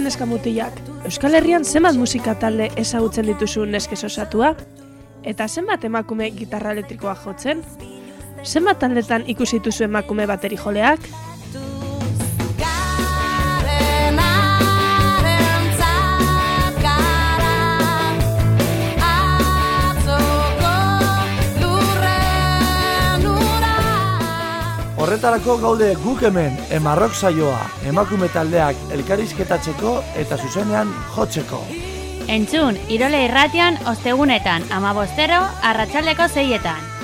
Neska mutilak, Euskal Herrian zenbat musika talde ezagutzen dituzu neskez osatua? Eta zenbat emakume gitarra elektrikoa jotzen? Zenbat taldetan ikusi dituzu emakume bateri joleak? Horretarako gaude guk hemen, emarrok saioa, emakume taldeak elkarizketatzeko eta zuzenean jotzeko. Entzun, Irole irratian ostegunetan, amabostero, arratsaldeko zeietan.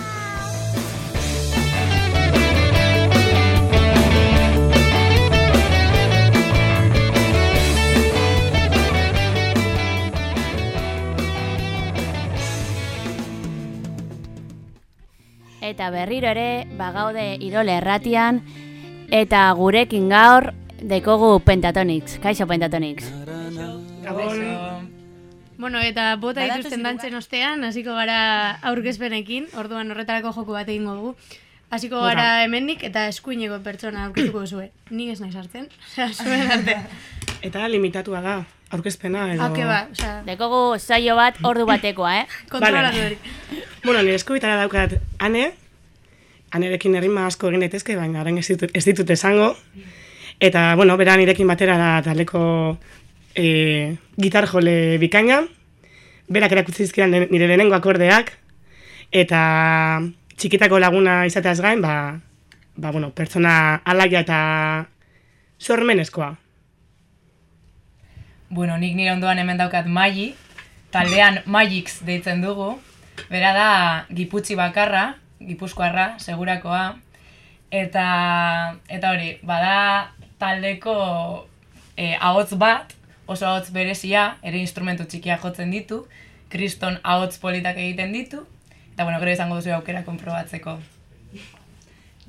Eta berriro ere, bagaude Irole erratian, eta gurekin gaur dekogu Pentatonix. Kaixo Pentatonix. Bueno, eta bota dituzten dantzen ostean, hasiko gara aurkezpenekin, orduan horretarako joku bat egingo dugu. Hasiko gara hemendik eta eskuineko pertsona aurkituko duzue. Ni ez naiz hartzen, zuen arte. Eta limitatua da, aurkezpena edo... Hauke ba, osea, Dekogu saio bat ordu batekoa, eh? kontrolatu Vale. hori. Bueno, nire eskubitara daukat ane, anerekin errima asko egin daitezke, baina orain ez ditut, ez ditut esango. Eta, bueno, bera nirekin batera da taleko e, gitar jole bikaina. Berak ne- nire lehenengo akordeak. Eta txikitako laguna izateaz gain, ba, ba bueno, pertsona alaia eta sormenezkoa. Bueno, nik nire ondoan hemen daukat Magi, taldean Magix deitzen dugu. Bera da giputzi bakarra, gipuzkoarra, segurakoa. Eta, eta hori, bada taldeko e, ahots bat, oso ahots berezia, ere instrumentu txikia jotzen ditu, kriston ahots politak egiten ditu, eta bueno, gero izango duzu aukera konprobatzeko.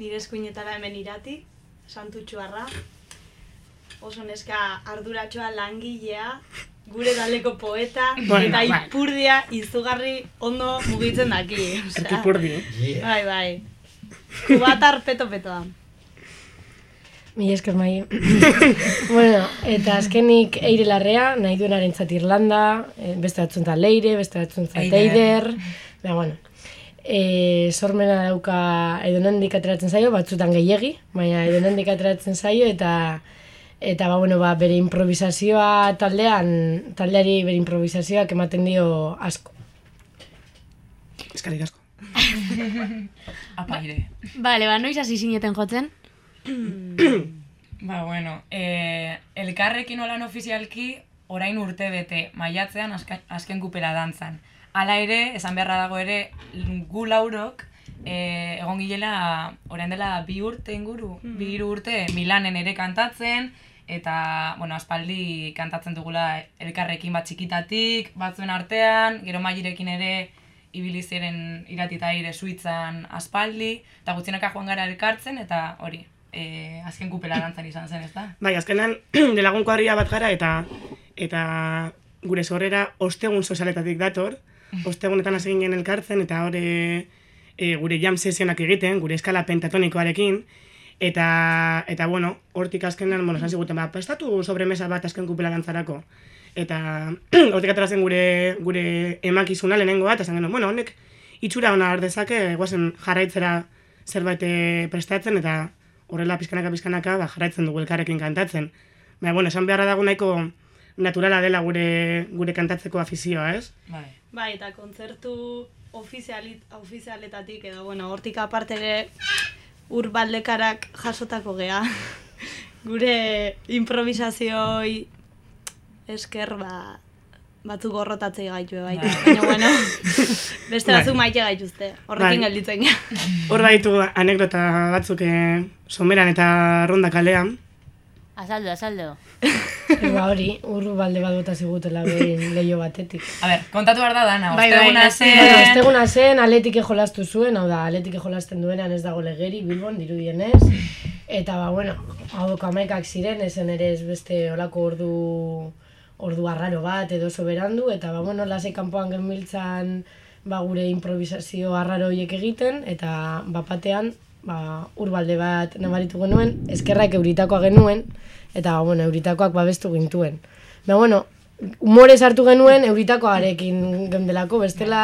Nire eskuinetara hemen irati, santutxuarra, oso neska arduratxoa langilea, gure daleko poeta, Bueno, eta bai. ipurdia izugarri ondo mugitzen daki. osea. Erkipurdi. Bai, bai. Kubatar peto-petoa. Mi esker mai. bueno, eta azkenik Eire Larrea, nahi duenaren Irlanda, eh, beste batzuntzat Leire, beste Eider. Eider. Baina, bueno, e, sormena dauka edo nondik ateratzen zaio, batzutan gehiegi, baina edo nondik ateratzen zaio, eta eta ba, bueno, ba, bere improvisazioa taldean, taldeari bere improvisazioak ematen dio asko. Eskarrik asko. Apaire. Bale, ba, noiz hasi zineten jotzen? Ba, bueno, e, elkarrekin olan ofizialki orain urte bete, maiatzean azka- azken kupela dantzan. Hala ere, esan beharra dago ere, gu laurok, e, egon gilela, orain dela bi urte inguru, bi hiru urte, Milanen ere kantatzen, eta, bueno, aspaldi kantatzen dugula elkarrekin bat txikitatik, batzuen artean, gero mailerekin ere, ibili ziren iratita aire suitzan aspaldi, eta gutxinaka joan gara elkartzen, eta hori, e, azken kupela dantzan izan zen, ez da? Bai, azkenan, delagun kuadrilla bat gara eta eta gure sorrera ostegun sozialetatik dator. Ostegunetan hasi ginen elkartzen eta hori e, gure jam sesionak egiten, gure eskala pentatonikoarekin. Eta, eta bueno, hortik azkenan, bueno, esan ziguten, ba, prestatu sobremesa bat azken kupela dantzarako. Eta hortik atera zen gure, gure emakizuna lehenengo bat, esan genuen, bueno, honek itxura ona har dezake, guazen jarraitzera zerbait eh, prestatzen, eta horrela pizkanaka pizkanaka ba, jarraitzen dugu elkarrekin kantatzen. Baina, bueno, esan beharra dago nahiko naturala dela gure, gure kantatzeko afizioa, ez? Bai. Bai, eta kontzertu ofizialit, ofizialetatik edo, bueno, hortik aparte ere ur baldekarak jasotako gea. Gure improvisazioi esker, ba, batzuk gorrotatzei gaitu bai. Bai. Baina, bueno, beste Bai. batzuk maite gaituzte. Horrekin Bai. gelditzen. Hor baditu anekdota batzuk eh, someran eta ronda kalean. Azaldo, azaldo. Ba hori, urru balde bat bota zigutela behin leio batetik. A ber, kontatu behar da dana, Bai, bai, osteguna zen... Bueno, esteguna zen, aletike jolastu zuen, hau da, aletike jolasten duenean ez dago legerik, Bilbon, dirudienez. Eta, ba, bueno, hau amaikak ziren, ezen ere ez beste olako ordu ordu arraro bat edo oso berandu, eta ba, bueno, lasai kanpoan genbiltzan ba, gure improvisazio arraro horiek egiten, eta bapatean ba, urbalde bat nabaritu genuen, eskerrak euritakoa genuen, eta ba, bueno, euritakoak babestu gintuen. Ba, bueno, humore sartu genuen euritakoarekin gendelako, bestela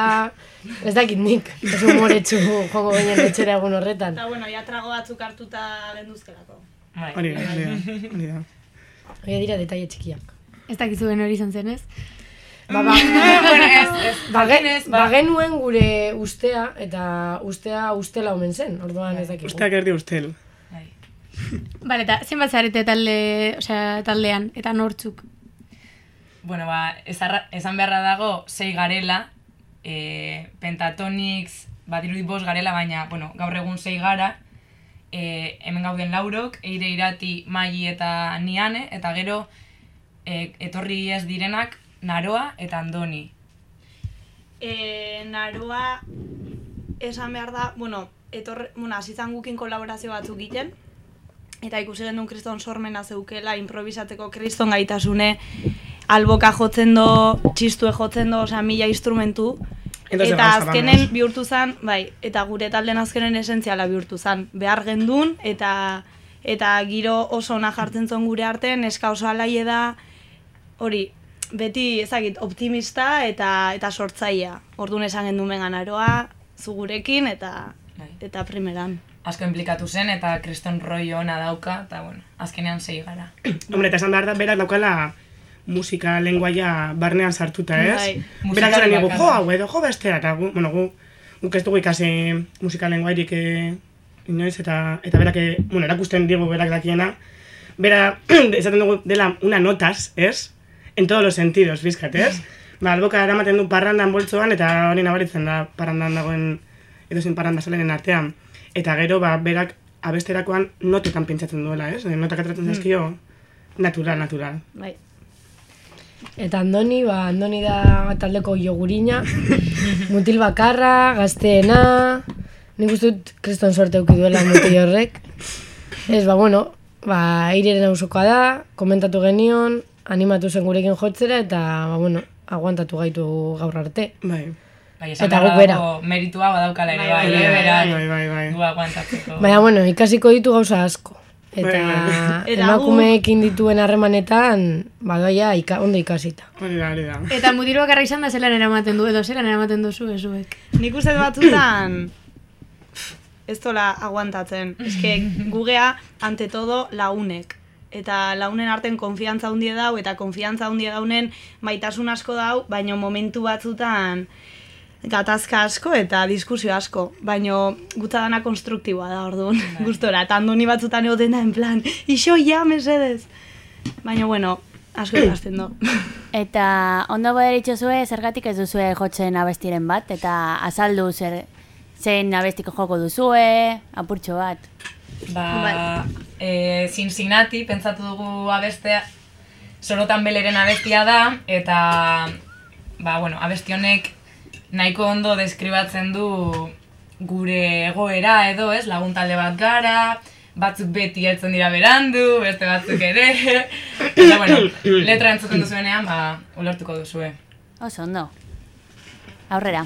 ez dakit nik, oso humoretsu joango ginen etxera egun horretan. Eta, bueno, ja trago batzuk hartuta genduzkelako. Bai. Hori da, hori da, hori dira detaile txikiak. Ez dakizu ben hori izan zen, ez? Ba, ba, bueno, ez, ez, ba, ba, ba gure ustea, eta ustea ustela omen zen, orduan ez dakigu. Usteak erdi ustel. bai. Bale, eta zenbat zarete talde, osea, taldean, eta nortzuk? Bueno, ba, ezarra, esan beharra dago, sei garela, e, Pentatonix, badirudi bost garela, baina, bueno, gaur egun sei gara, e, hemen gauden laurok, eire irati, maili eta niane, eta gero, e, etorri ez direnak, naroa eta andoni. E, naroa esan behar da, bueno, etorre, bueno, azizan gukin kolaborazio batzuk egiten, eta ikusi genuen kriston sormena zeukela, improvisateko kriston gaitasune, alboka jotzen do, txistue jotzen do, osea, mila instrumentu, Entonces, eta azkenen bihurtu zen, bai, eta gure talden azkenen esentziala bihurtu zen. Behar gendun, eta eta giro oso ona jartzen zon gure artean, eska oso alaie da, hori, beti ezagit optimista eta eta sortzailea. Orduan esan gendu mengan aroa, zugurekin eta Bai. eta primeran. Asko implikatu zen eta kriston rollo ona dauka, eta bueno, azkenean sei gara. Hombre, eta esan behar da, berak daukala musika lenguaia barnean sartuta, ez? Bai. Berak esan bakarra. jo, hau edo, jo bestea, eta gu, bueno, gu, guk ez dugu ikasi musika lenguairik eh, inoiz, eta, eta berak, eh, bueno, erakusten digu berak dakiena, bera, esaten dugu dela una notas, ez? En todos los sentidos, bizkat, ez? Ba, alboka eramaten du parrandan boltzoan, eta hori nabaritzen da parrandan dagoen, edozein parranda zelenen artean. Eta gero, ba, berak abesterakoan notetan pentsatzen duela, ez? Notak atratzen zaizkio, natural, natural. Bai. Eta Andoni, ba, Andoni da taldeko jogurina, mutil bakarra, gazteena, nik uste dut kriston sorte euki duela mutil horrek. Ez, ba, bueno, ba, eireren ausokoa da, komentatu genion, animatu zen gurekin jotzera, eta, ba, bueno, aguantatu gaitu gaur arte. Bai. Bai, Eta guk bera. meritua badaukala ere, bai, Bai, bai, bai, berak, bai, bai, bai. aguantatzeko. Baina, bueno, ikasiko ditu gauza asko. Eta Bai, bai. Emakumeekin dituen harremanetan, badoia ika, ondo ikasita. Hori da, hori da. Eta mutilu bakarra izan da zelan eramaten du, edo zelan eramaten duzu ezuek. Nik uste batzutan ez tola aguantatzen. Eske gugea ante todo launek. Eta launen arten konfiantza hundie dau, eta konfiantza hundie daunen maitasun asko dau, baino momentu batzutan gatazka asko eta diskusio asko. Baino gutza dana konstruktiboa da, orduan, gustora. Eta andoni batzutan egoten da, en plan, iso ja, mesedez. Baina, bueno, asko ikasten do. Eta ondo boderitxo zue, zergatik ez duzue jotzen abestiren bat, eta azaldu zer, zein abestiko joko duzue, apurtxo bat. Ba, e, Cincinnati, pentsatu dugu abestea, sorotan beleren abestia da, eta, ba, bueno, abesti honek nahiko ondo deskribatzen du gure egoera edo, ez, lagun talde bat gara, batzuk beti heltzen dira berandu, beste batzuk ere, eta, bueno, letra entzuten duzuenean, ba, ulertuko duzue. Oso ondo. Aurrera.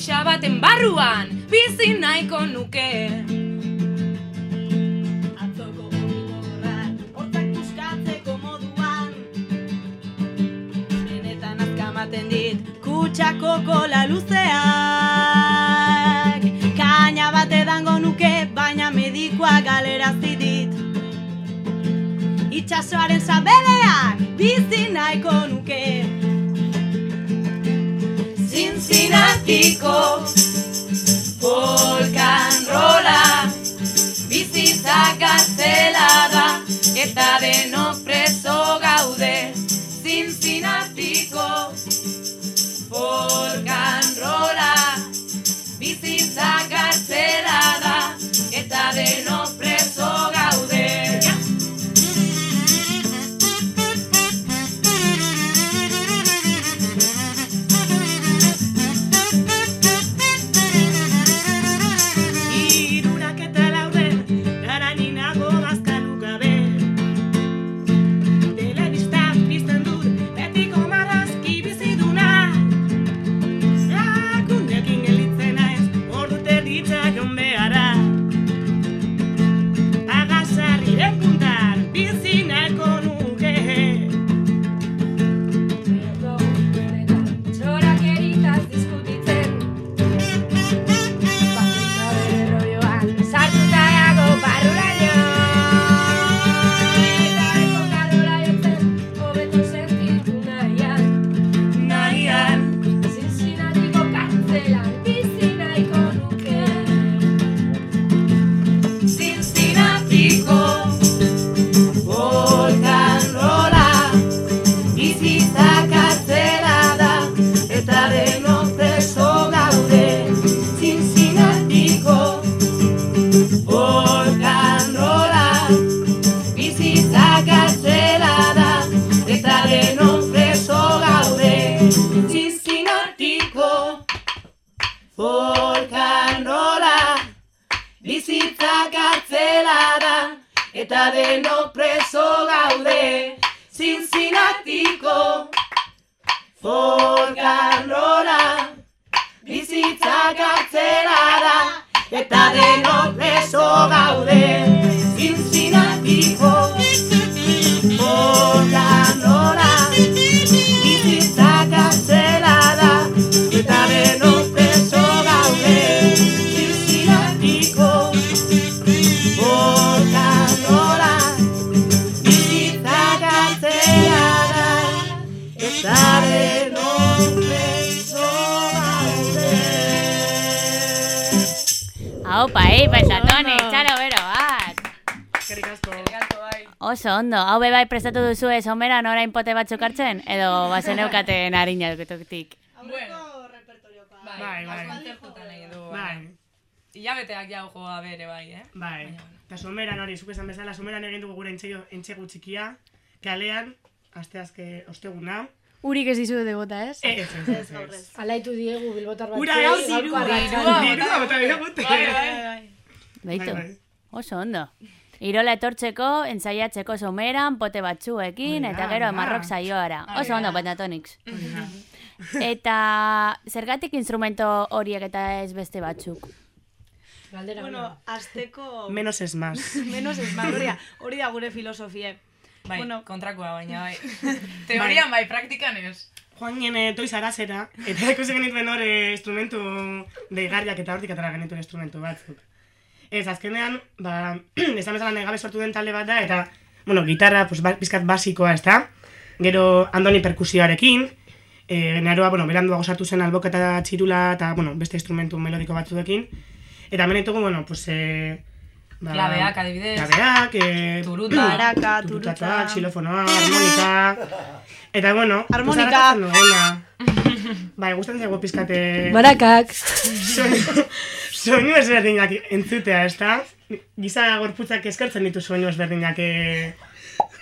Burbuxa baten barruan, bizi nahiko nuke. Kutsako kola luzeak. Kaina bat edango nuke, baina medikoa galerazi dit. Itxasoaren sabelean, bizi nahiko nuke zinatiko Polkan rola Bizitza gaztela da Eta denok prestatu duzu ez omeran orain pote batzuk hartzen, edo bazen eukaten harina duketuk. Bai, bai. Kontzertutan nahi du. Bai. Ilabeteak jau joa bere bai, eh? Bai. Eta someran hori, zuk esan bezala, someran egin dugu gure entxego, entxegu txikia, kalean, asteazke osteguna. Urik ez dizuete bota, ez? Ez, ez, ez. Alaitu diegu bilbotar bat. Ura ez, dirua, dirua. Bai, bai. Beitu, Bai, bai. oso ondo. Irola etortzeko, ensaiatzeko someran, pote batzuekin, eta gero emarrok saioara. Oso ondo, pentatonix. Eta zergatik instrumento horiek eta ez beste batzuk? Galdera. Bueno, azteko... Menos es más. Menos ez, ma, hori da, hori da gure filosofie. Bai, Bueno. kontrakoa baina bai. Teorian bai, praktikan ez. Joan gine toiz arazera, eta ikusi genituen hor eh, instrumentu deigarriak eta hortik atara genituen instrumentu batzuk. Ez, azkenean, ba, esan bezala nahi gabe sortu den talde bat da, eta, bueno, gitarra, pues, ba, pizkat basikoa, ez da? Gero, andoni perkusioarekin, e, naroa, bueno, beranduago sartu zen alboka eta txirula, eta, bueno, beste instrumentu melodiko batzuekin. Eta hemen ditugu, bueno, pues, e, ba, Klabeak, adibidez. Klabeak, e, Turuta. Maraka, turutatuak, turuta. xilofonoa, harmonika, eta, bueno, pues, Harmonika. duguna. Bai, gustatzen zaigu pizkate... Barakak. soinu, soinu ezberdinak entzutea, ez da? Giza gorputzak eskertzen ditu soinu ezberdinak eh...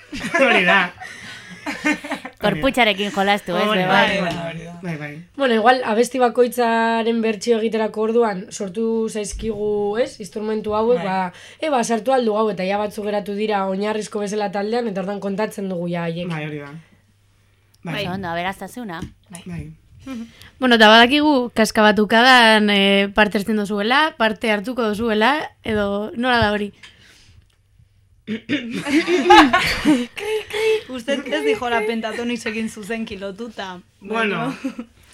Hori da. Korputxarekin jolastu, ez? Hori da, bai. da. Bai, bai. Bueno, igual, abesti bakoitzaren bertsio egiterako orduan, sortu zaizkigu, ez, instrumentu hauek, Bai. ba, e, ba, sartu aldu hau, eta ja batzu geratu dira oinarrizko bezala taldean, eta ordan kontatzen dugu ja haiek. Bai, hori da. Bai, Oso ondo, aberaztasuna. bai. Bueno, eta badakigu kaskabatukadan e, parte hartzen dozuela, parte hartuko dozuela, edo nola da hori? Usted ez dijora pentatonisekin zuzenki lotuta. Bueno,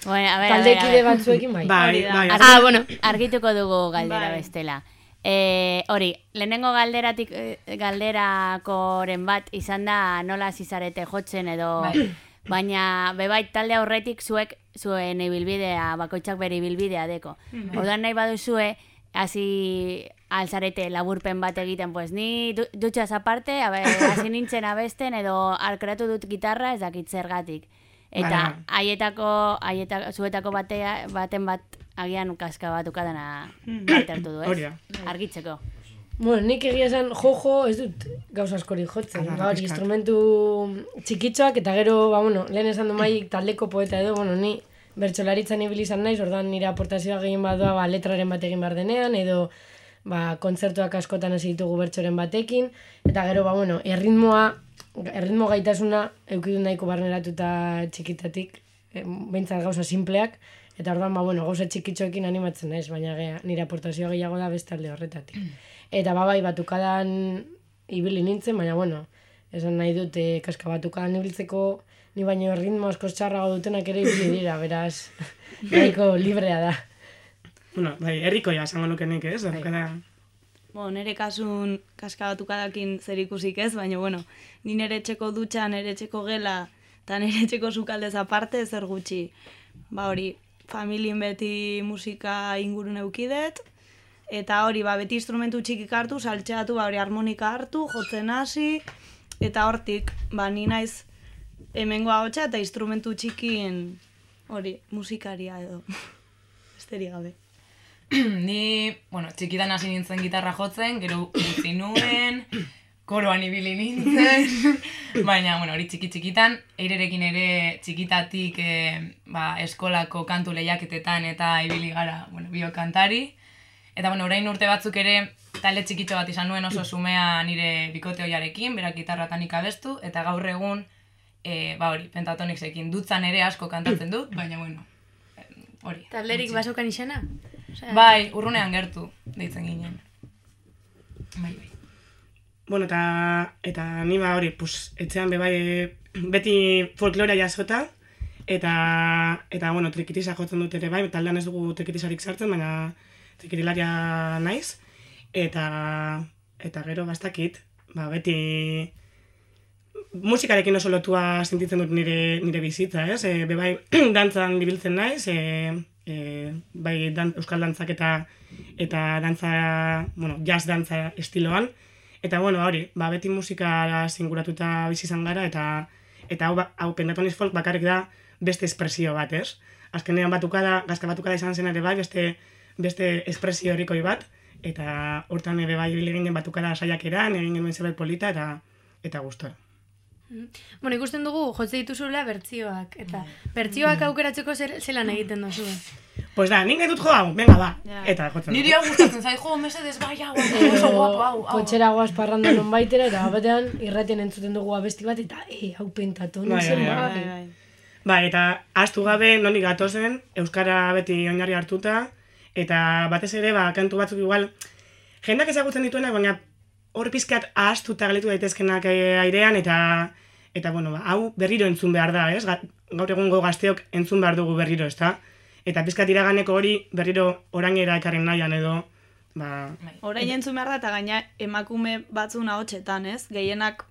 Bueno, a ver, a Taldekide ver. batzuekin bai. bai, bai. Ah, bueno. Argituko dugu galdera Bai. bestela. E, hori, lehenengo galderatik eh, galderakoren bat izan da nola zizarete jotzen edo Bai. baina bebait talde aurretik zuek zuen ibilbidea, bakoitzak bere ibilbidea deko. Orduan nahi baduzue, hasi alzarete laburpen bat egiten, pues ni du, dutxaz aparte, hasi nintzen abesten edo alkeratu dut gitarra ez dakit zergatik. Eta haietako, haietako, zuetako batea, baten bat agian kaska bat ukadana parte hartu du, ez? Argitzeko. Bueno, nik egia esan jojo ez dut gauza askorik jotzen. Ala, Ba, instrumentu txikitxoak eta gero, ba, bueno, lehen esan du maik taldeko poeta edo, bueno, ni bertsolaritzan ibili izan naiz, ordan nire aportazioa gehien badoa ba, letraren bat egin behar denean, edo ba, kontzertuak askotan hasi ditugu bertsoren batekin, eta gero, ba, bueno, erritmoa, erritmo gaitasuna eukidu nahiko barneratuta txikitatik, e, behintzat gauza simpleak, eta ordan, ba, bueno, gauza txikitxoekin animatzen naiz, baina ge, nire aportazioa gehiago da beste alde horretatik. Eta ba, bai, batukadan ibili nintzen, baina, bueno, esan nahi dute kaska batukadan ibiltzeko ni baino erritmo asko txarrago dutenak ere ibili dira, beraz, nahiko librea da. Bueno, bai, herrikoia esango nuke nik, ez? Bai. Kada... Bueno, nire kasun kaskabatukadakin zer ikusik ez, baina bueno, ni nire etxeko dutxa, nire etxeko gela, eta nire etxeko sukaldez aparte zer gutxi. Ba hori, familien beti musika ingurun eukidet, eta hori, ba, beti instrumentu txikik hartu, saltxeatu, ba, hori harmonika hartu, jotzen hasi, eta hortik, ba, ni naiz hemengo ahotsa eta instrumentu txikin, hori, musikaria edo, besterik gabe. Ni, bueno, txikitan hasi nintzen gitarra jotzen, gero utzi nuen, koroan ibili nintzen, baina, bueno, hori txiki txikitan, eirerekin ere txikitatik e, ba, eskolako kantu lehiaketetan eta ibili gara, bueno, biokantari, Eta, bueno, orain urte batzuk ere talde txikitxo bat izan nuen oso sumea nire bikote hoiarekin, berak gitarra eta nik abestu, eta gaur egun, e, ba hori, pentatonixekin dutzan ere asko kantatzen dut, baina bueno, hori. Talderik basokan izena? Osea, Bai, urrunean gertu, deitzen ginen. Bai, bai. Bueno, eta, eta ni ba hori, pues, etxean be bai, beti folklorea jasota, eta, eta bueno, trikitisa jotzen dut ere bai, taldean ez dugu trikitisarik sartzen, baina trikitilaria naiz, eta, eta gero bastakit, ba beti musikarekin oso lotua sentitzen dut nire, nire bizitza, ez? E, be bai, dantzan ibiltzen naiz, e, e, bai dan, euskal dantzak eta eta dantza, bueno, jazz dantza estiloan, Eta bueno, hori, ba, beti musika singuratuta bizi izan gara eta eta hau, ba- hau pentatoniz folk bakarrik da beste espresio bat, ez? Azkenean batukada, gazka batukada izan zen ere bai, beste, beste espresio horikoi bat, eta hortan ere bai ibili ginen batukada saiakeran, egin genuen zerbait polita eta eta gustora. Bueno, ikusten dugu jotze dituzula bertzioak, eta bertzioak aukeratzeko zer, zelan egiten duzu. Pues da, nik nahi dut jo hau, venga ba, Ja. eta jotzen. Niri hau gustatzen zait, jo, mesedez, bai, hau, oso guapo, hau, hau. Potxera goaz parranda non baitera, eta batean irratien entzuten dugu abesti bat, eta e, hau pentatoni Bai, zen, bai, bai. bai. Bai, bai. Ba, eta astu gabe noni gatozen, Euskara beti oinarri hartuta, eta batez ere, ba, kantu batzuk igual, jendak ezagutzen dituenak, baina hor pizkat ahaztuta galitu daitezkenak eh, airean, eta, eta bueno, ba, hau berriro entzun behar da, ez? Ga- Gaur egungo gazteok entzun behar dugu berriro, ezta? Eta pizkat iraganeko hori berriro orainera ekarren nahian edo, ba, Orain entzun behar da, eta gaina emakume batzun ahotsetan, ez? Gehienak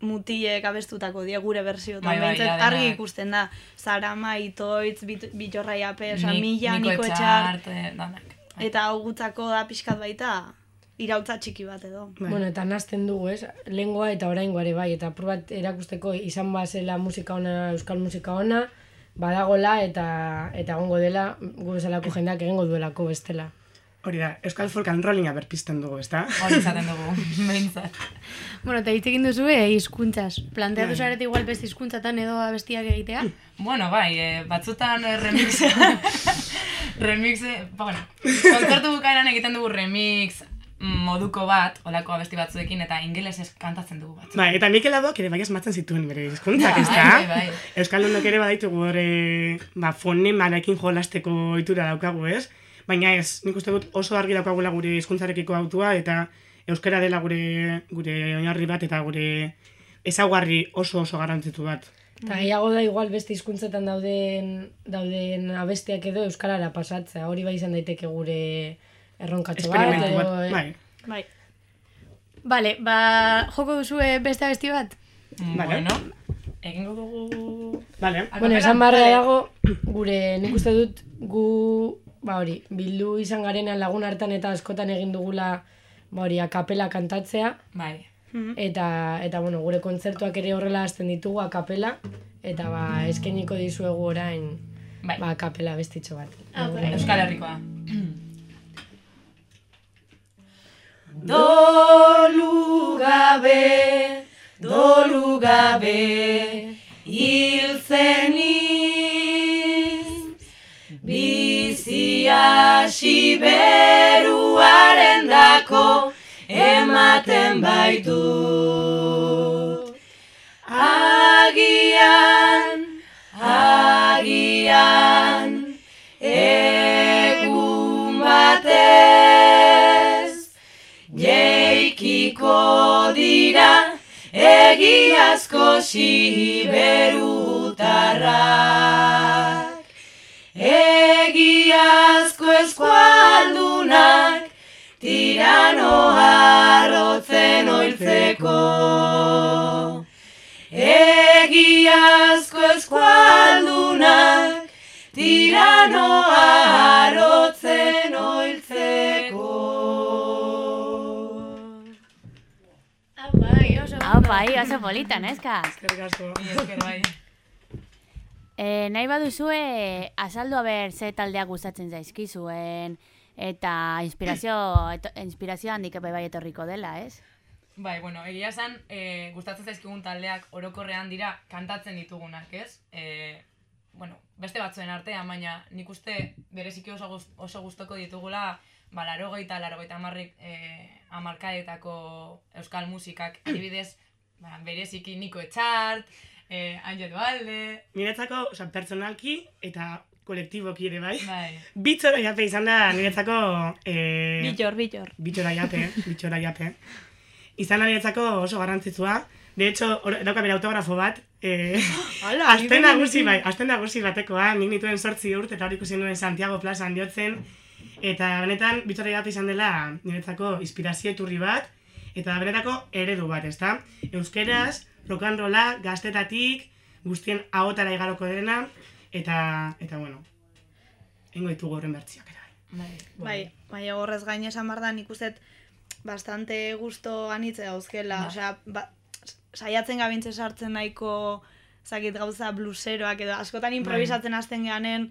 mutilek abestutako die gure bersiotan. Bai, bai, argi ikusten da. Sarama, Itoitz, Bit- Bitorra Iape, oza, Ni- Mila, Niko Niko Etxar. Danak. Eta hau gutzako da pixkat baita, irautza txiki bat edo. Bai. Bueno, eta nazten dugu, ez? Lengoa eta oraingoa ere bai, eta apur bat erakusteko izan bazela musika ona, euskal musika ona, badagola eta eta egongo dela gu bezalako jendeak egingo duelako bestela. Hori da, Euskal Folk and Rollinga berpizten dugu, ezta? Hori izaten dugu, behintzat. Bueno, eta hitz egin duzu e, hizkuntzaz. Planteatu Bai. zarete igual beste hizkuntzatan edo abestiak egitea? Bueno, bai, eh, batzutan eh, remix, remix, eh, ba, bueno, kontzertu bukaeran egiten dugu remix moduko bat, olako abesti batzuekin, eta ingelesez kantatzen dugu batzu. Bai, eta Mikel Laboak ere bai asmatzen zituen bere hizkuntzak, Bai, ezta? bai, bai. Euskaldunok ere badaitugu hori ba, fonemarekin jolasteko ohitura daukagu, ez? Baina ez, nik uste dut oso argi daukagula gure hizkuntzarekiko autua eta euskara dela gure gure oinarri bat eta gure ezaugarri oso oso garrantzitu bat. Eta gehiago da igual beste hizkuntzetan dauden dauden abestiak edo euskarara pasatzea. Hori bai izan daiteke gure erronkatxo bat edo bat, bai. Bai. Vale, ba, joko duzu beste abesti bat? Vale. Bueno, egingo dugu... Vale. Bueno, esan barra dago, gure nik uste dut gu, ba hori, bildu izan garenean lagun hartan eta askotan egin dugula, ba hori, akapela kantatzea, Bai. eta, eta bueno, gure kontzertuak ere horrela hasten ditugu akapela, eta ba, eskeniko dizuegu orain, Bai. ba, akapela bestitxo bat. Ah, bai. Euskal Herrikoa. Dolu gabe, dolu gabe, hil zeniz. Bizia siberuaren dako ematen baitut. Agian, agian, egun batez, jeikiko dira egiazko siberutarrak. Eskualdunak tirano harrotzen oiltzeko. Egiazko eskualdunak tirano harrotzen oiltzeko. Ah, bai, oso Hau, bai, oso polita, neska. Eskerrik asko. Ni esker bai. E, nahi baduzue, azaldu haber ze taldeak gustatzen zaizkizuen, eta inspirazio, eto, inspirazio handik epe bai etorriko dela, ez? Bai, bueno, egia esan, e, gustatzen zaizkigun taldeak orokorrean dira kantatzen ditugunak, ez? E, bueno, beste batzuen artean, baina nik uste bereziki oso, gust, oso gustoko ditugula ba, laro goita, laro goita amarrik, e, amarkadetako euskal musikak, adibidez, ba, bereziki Niko Etxart, e, Angel Dualde, Niretzako, oza, personalki eta kolektiboki ere bai. bai. Bitxora jape izan da niretzako... Eh, Bitxor, bitxor. Bitxora jape, bitxora jape. Izan da niretzako oso garrantzitsua. De hecho, hor- dauka bere autografo bat. Eh, Azten nagusi bai, azten nagusi batekoa, nik nituen sortzi urte eta hor ikusi nuen Santiago plazan diotzen. Eta benetan, bitxora jape izan dela niretzako inspirazio iturri bat, eta benetako eredu bat, ezta? Euskeraz, rock and rolla, gaztetatik, guztien ahotara igaroko dena, eta, eta bueno, ingo ditugu horren bertziak ere. bai. Bai, bai, horrez gain esan behar da, nik uste bastante gusto anitze dauzkela, Bai. osea, ba, saiatzen gabintze sartzen nahiko zakit gauza bluseroak edo askotan improvisatzen hasten geanen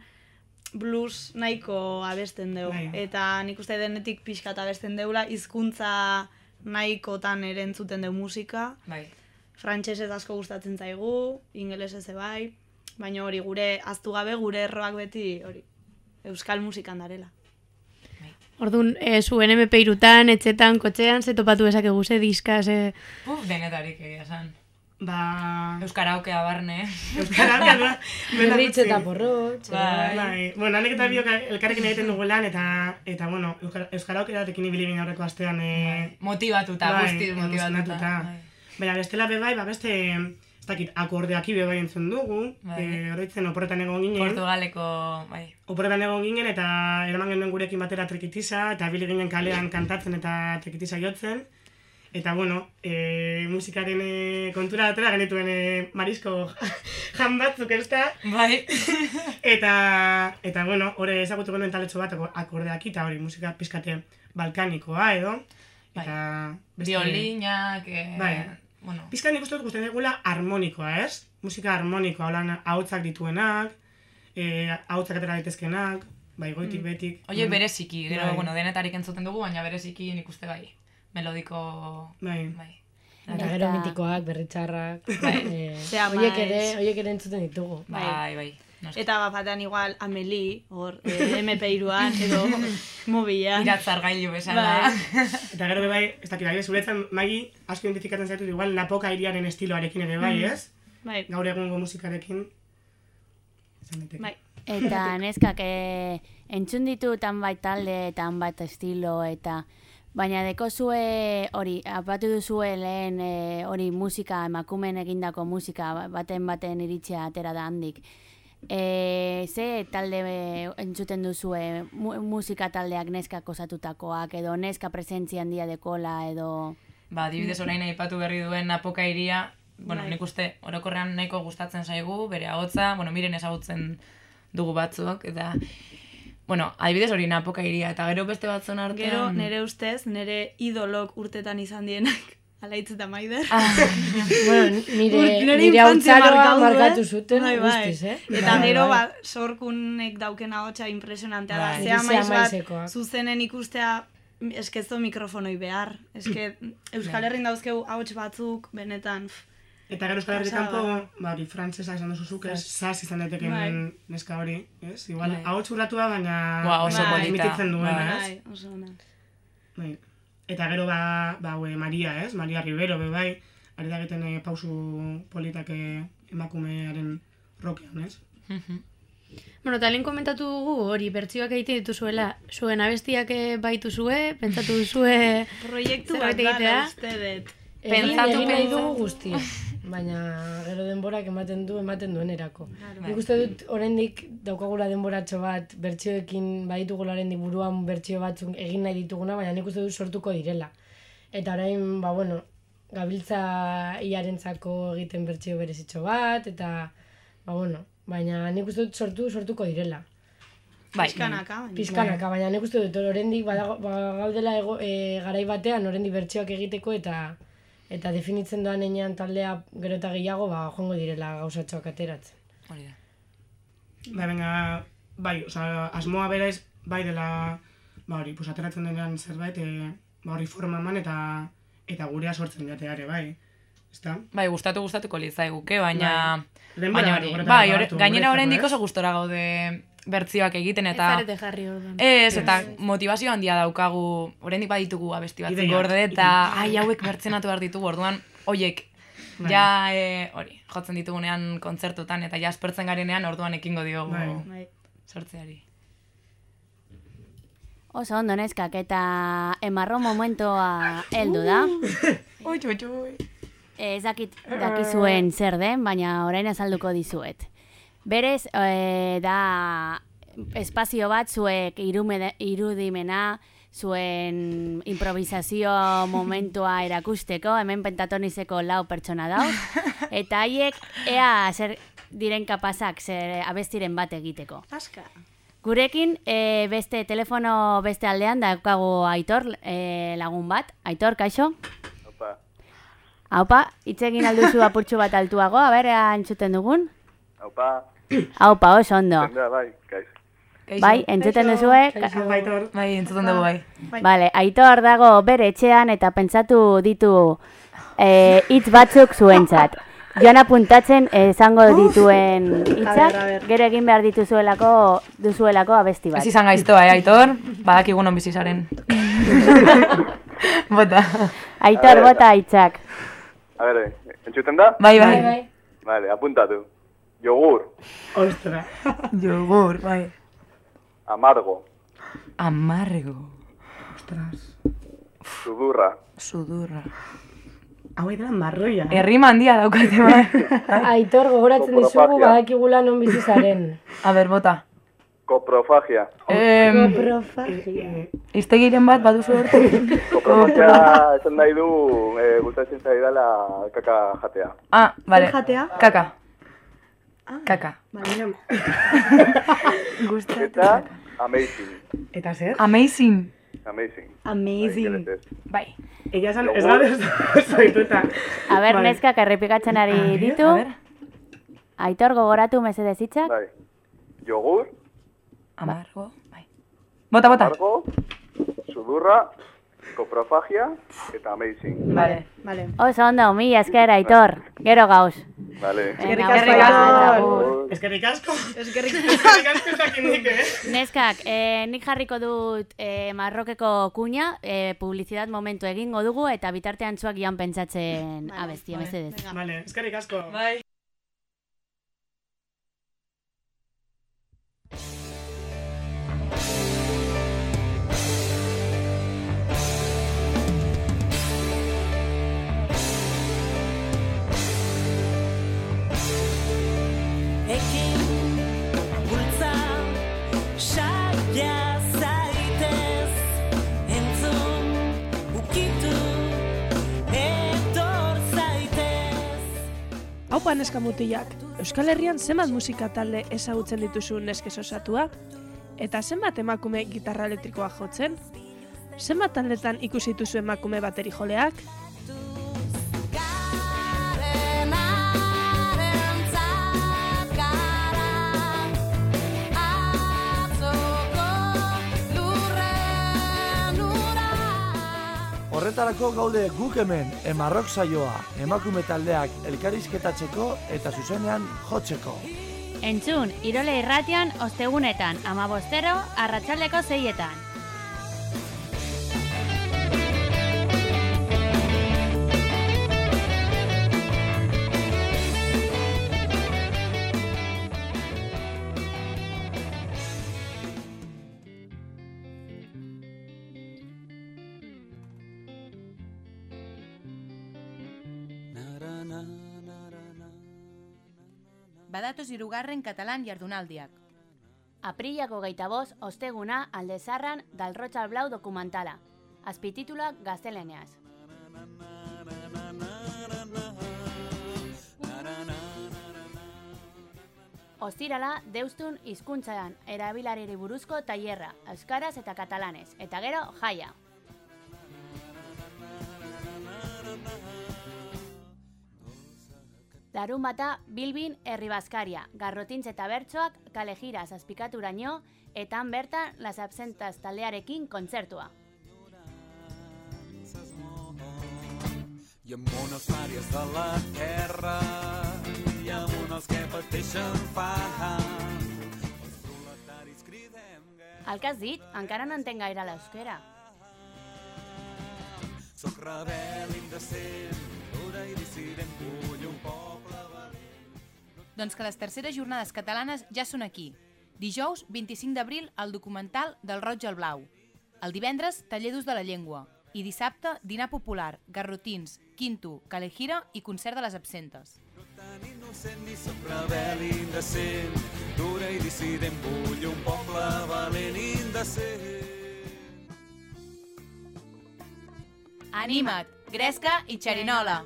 blues nahiko abesten dugu. Bai. Eta nik uste denetik pixka eta abesten deula, hizkuntza nahikotan ere entzuten dugu musika. Bai. Frantsesez asko gustatzen zaigu, ingelesez bai, baina hori gure aztu gabe gure erroak beti hori euskal musikan darela. Orduan, e, zuen MP irutan, etxetan, kotxean, ze topatu ezakegu, ze diska, ze... Uf, denetarik egia esan. Ba... Euskara aukea barne. Euskara, bera, Berritz eta porrotx. Bai. Bai, bueno, hanek eta biok elkarrekin egiten dugu lan, eta, eta bueno, Euskara, Euskara aukerarekin ibili ginen aurreko astean, e, Motivatuta, bai, guzti motivatuta. emozionatuta. Bai. Baina bestela be bai, ba beste, ez dakit, akordeaki be bai entzun dugu, Bai. e, oporretan egon ginen, Portugaleko, bai. oporretan egon ginen, eta eraman genuen gurekin batera trekitisa, eta bili ginen kalean kantatzen eta trekitisa jotzen, Eta, bueno, e, musikaren e, kontura atera genituen e, marisko jan batzuk ez da. Bai. Eta, eta bueno, hori ezagutu genuen taletxo bat akordeak eta hori musika pizkate balkanikoa edo. Eta Violinak, eh, Bai. Bueno, Pizkan nik uste dut gustatzen zaigula harmonikoa, ez? Musika harmonikoa, holan ahotsak dituenak, eh, ahotsak atera daitezkenak, bai, goitik betik. Oie Mm. bereziki, gero, Bai. bueno, denetarik entzuten dugu, baina bereziki nik uste bai. Melodiko, Bai. bai. Eta gero mitikoak, berritxarrak, Bai. eh, hoiek maiz. ere, hoiek ere entzuten ditugu. Bai, bai. Noski. Eta bat batean igual Ameli, hor, eh, MP2an, edo mobilean. Iratzar gailu bezala. Bai. Eta gero be bai, ez dakit, ahi, zuretzan magi asko identifikatzen zaitu igual napoka iriaren estiloarekin ere bai, Mm. ez? Bai. Gaur egungo musikarekin. Izan daiteke. Bai. Eta neskak e, entzun ditu tanbait talde, tanbait estilo, eta baina deko zue hori, apatu duzue lehen e, hori musika, emakumeen egindako musika, ba- baten baten iritzia atera da handik. E, ze talde e, entzuten duzue mu, musika taldeak neskak osatutakoak, edo neska presentzia handia dekola, edo... Ba, adibidez orain aipatu berri duen apoka iria, bueno, Bai. nik uste orokorrean nahiko gustatzen zaigu, bere ahotsa, bueno, miren ezagutzen dugu batzuk, eta, bueno, adibidez hori napoka iria, eta gero beste batzuen artean... Gero, nere ustez, nere idolok urtetan izan dienak, alaitz eta maider. Ah, bueno, nire, nire nire hautzaroa markatu, markatu zuten Bai, bai. guztiz, eh? Eta Bai, gero, bai. ba, sorkunek dauken ahotsa impresionantea da. Bai. Zea Zea maiz bat, zuzenen ikustea, eske ez du mikrofonoi behar. Eske, Euskal Herrin dauzkeu ahots batzuk, benetan, Eta gero Euskal Herri kanpo, ba, hori, frantzesa izan duzu zuk, ez, sas izan daiteken Bai. neska hori, ez? Igual, Bai. ahots urratua, baina, Ba, oso polita. emititzen duena, Bai. ez? bai, oso ona. Bai. Eta gero ba, ba haue, Maria, ez? Maria Rivero, be bai, ari da egiten eh, pausu politak eh, emakumearen rokean, ez? Bueno, eta lehen komentatu dugu hori bertsioak egiten dituzuela, zuen abestiak eh, baitu zue, pentsatu duzue... Proiektu bat egitea. dara uste dut. Pentsatu, egin nahi dugu guztia, baina gero denborak ematen du, ematen duen erako. Claro. Nik uste dut oraindik daukagula denboratxo bat, bertsioekin baditugula oraindik buruan bertsio batzuk egin nahi dituguna, baina nik uste dut sortuko direla. Eta orain, ba, bueno, gabiltza iarentzako egiten bertsio berezitxo bat, eta, ba, bueno, baina nik uste dut sortu, sortuko direla. bai. Pizkanaka, baina. Pizkanaka, baina nik uste dut oraindik badago- bagaudela ego, e, garai batean oraindik bertsioak egiteko eta definitzen doan enean taldea gero eta gehiago ba joango direla gauzatxoak ateratzen. Hori da. Ba, venga, bai, osea, asmoa berez, bai dela, ba hori, pues ateratzen denean zerbait, e, ba hori forma eman eta eta gurea sortzen jatea ere, bai. Ezta? Bai, gustatu gustatuko litzaiguke, baina... Bai. Baina bat hori, bai, gainera oraindik ez? oso gustora gaude bertzioak egiten eta... Ez zarete jarri orduan. Ez, eta motivazio handia daukagu, oraindik baditugu abesti batzuk gorde, eta ai, hauek bertzenatu behar ditugu, orduan, hoiek, Bai. ja, e, hori, jotzen ditugunean kontzertutan, eta ja aspertzen garenean, orduan ekingo diogu Bai. Bai. sortzeari. Oso ondo neskak eta emarro momentoa heldu da. Ui, ui, ui. Ez dakit dakizuen zer den, baina orain azalduko dizuet. Berez, e, da espazio bat zuek irume, irudimena, zuen improvisazio momentua erakusteko, hemen pentatonizeko lau pertsona dau, eta haiek ea zer diren kapazak zer abestiren bat egiteko. Aska. Gurekin e, beste telefono beste aldean daukagu Aitor e, lagun bat. Aitor, kaixo? Opa, Haupa, hitz egin alduzu apurtxu bat altuago, a ber, entzuten dugun? haupa, Haupa, oso ondo. jendea bai, kaiz. Bai, entzuten duzue? Baitor. Bai, entzuten dugu bai. Vale, Aitor dago bere etxean eta pentsatu ditu eh, hitz batzuk zuentzat. Joan apuntatzen esango dituen hitzak, gero egin behar dituzuelako, duzuelako abesti bat. Ez izan gaiztoa, eh, Aitor? Badakigu non bizi zaren. Bota. Aitor, bota hitzak. A ber, entzuten da? Bai, bai. Vale, apuntatu. Yogur, Ostra. Yogur, bai. amargo, Amargo. Ostras. sudurra, Sudurra. Hau da marroia. Errima handia daukate, bai. Aitor, gogoratzen dizugu Koprofagia. badakigula non bizi zaren. A ber, bota. coprofagia. Em, Profagia. iztegiren bat baduzu hortu. Coprofagia esan nahi du e, gustatzen zaidala kaka jatea. Ah, vale. Jatea? Kaka. Kaka. Baina, Eta amazing, Eta zer? Amazing. amazing. Amazing. Bai. Bai. Egia esan, ez gabe zaituta. A ber, Bai. neskak errepikatzen ari ditu. Aitor, gogoratu mesedez hitzak. Bai. Yogur, Amargo. Bai. Bota, bota. amargo, sudurra, coprofagia eta amazing. Vale. Vale. Oso ondo, mila esker, Aitor. Gero gauz. Vale. Venga, asko. Eskerrik asko. Eskerrik Eskerrik asko dakit nik, eh? Neskak, eh, nik jarriko dut eh, marrokeko kuña, eh, publizitat momentu egingo dugu, eta bitartean zuak joan pentsatzen abestia, mesedez. Vale, eskerrik asko. Bai. Ekin Haupa neska mutilak, Euskal Herrian zenbat musika talde ezagutzen dituzu neskez osatua? Eta zenbat emakume gitarra elektrikoa jotzen? Zenbat taldetan ikusi dituzu emakume bateri joleak? Horretarako gaude guk hemen emarrok saioa emakume taldeak elkarizketatzeko eta zuzenean jotzeko. Entzun, Irole irratian, ostegunetan, amabostero, arratsaldeko zeietan. Badatoz hirugarren katalan jardunaldiak. Aprilako geita boz, osteguna, aldezarran, dalrotxal blau dokumentala. Azpitituluak gazteleneaz. Ostirala, deustun hizkuntzan erabilariri buruzko tailerra, euskaraz eta katalanez, eta gero jaia. Larun bata, Bilbin herri bazkaria, garrotintz eta bertsoak kale jira zazpikaturaino, eta han bertan las absentas taldearekin kontzertua. Hi ha mones màries de la terra, hi ha mones que pateixen fam. Alkaz dit, encara no entenc gaire l'euskera. Soc rebel indecent, dura i dissident, vull un valent. Doncs que les terceres jornades catalanes ja són aquí. Dijous, 25 d'abril, el documental del Roig al Blau. El divendres, taller d'ús de la llengua. I dissabte, dinar popular, garrotins, quinto, calejira i concert de les absentes. Tan innocent ni soc rebel indecent, dura i dissident, vull un poble valent indecent. Anima't, Gresca i Xerinola.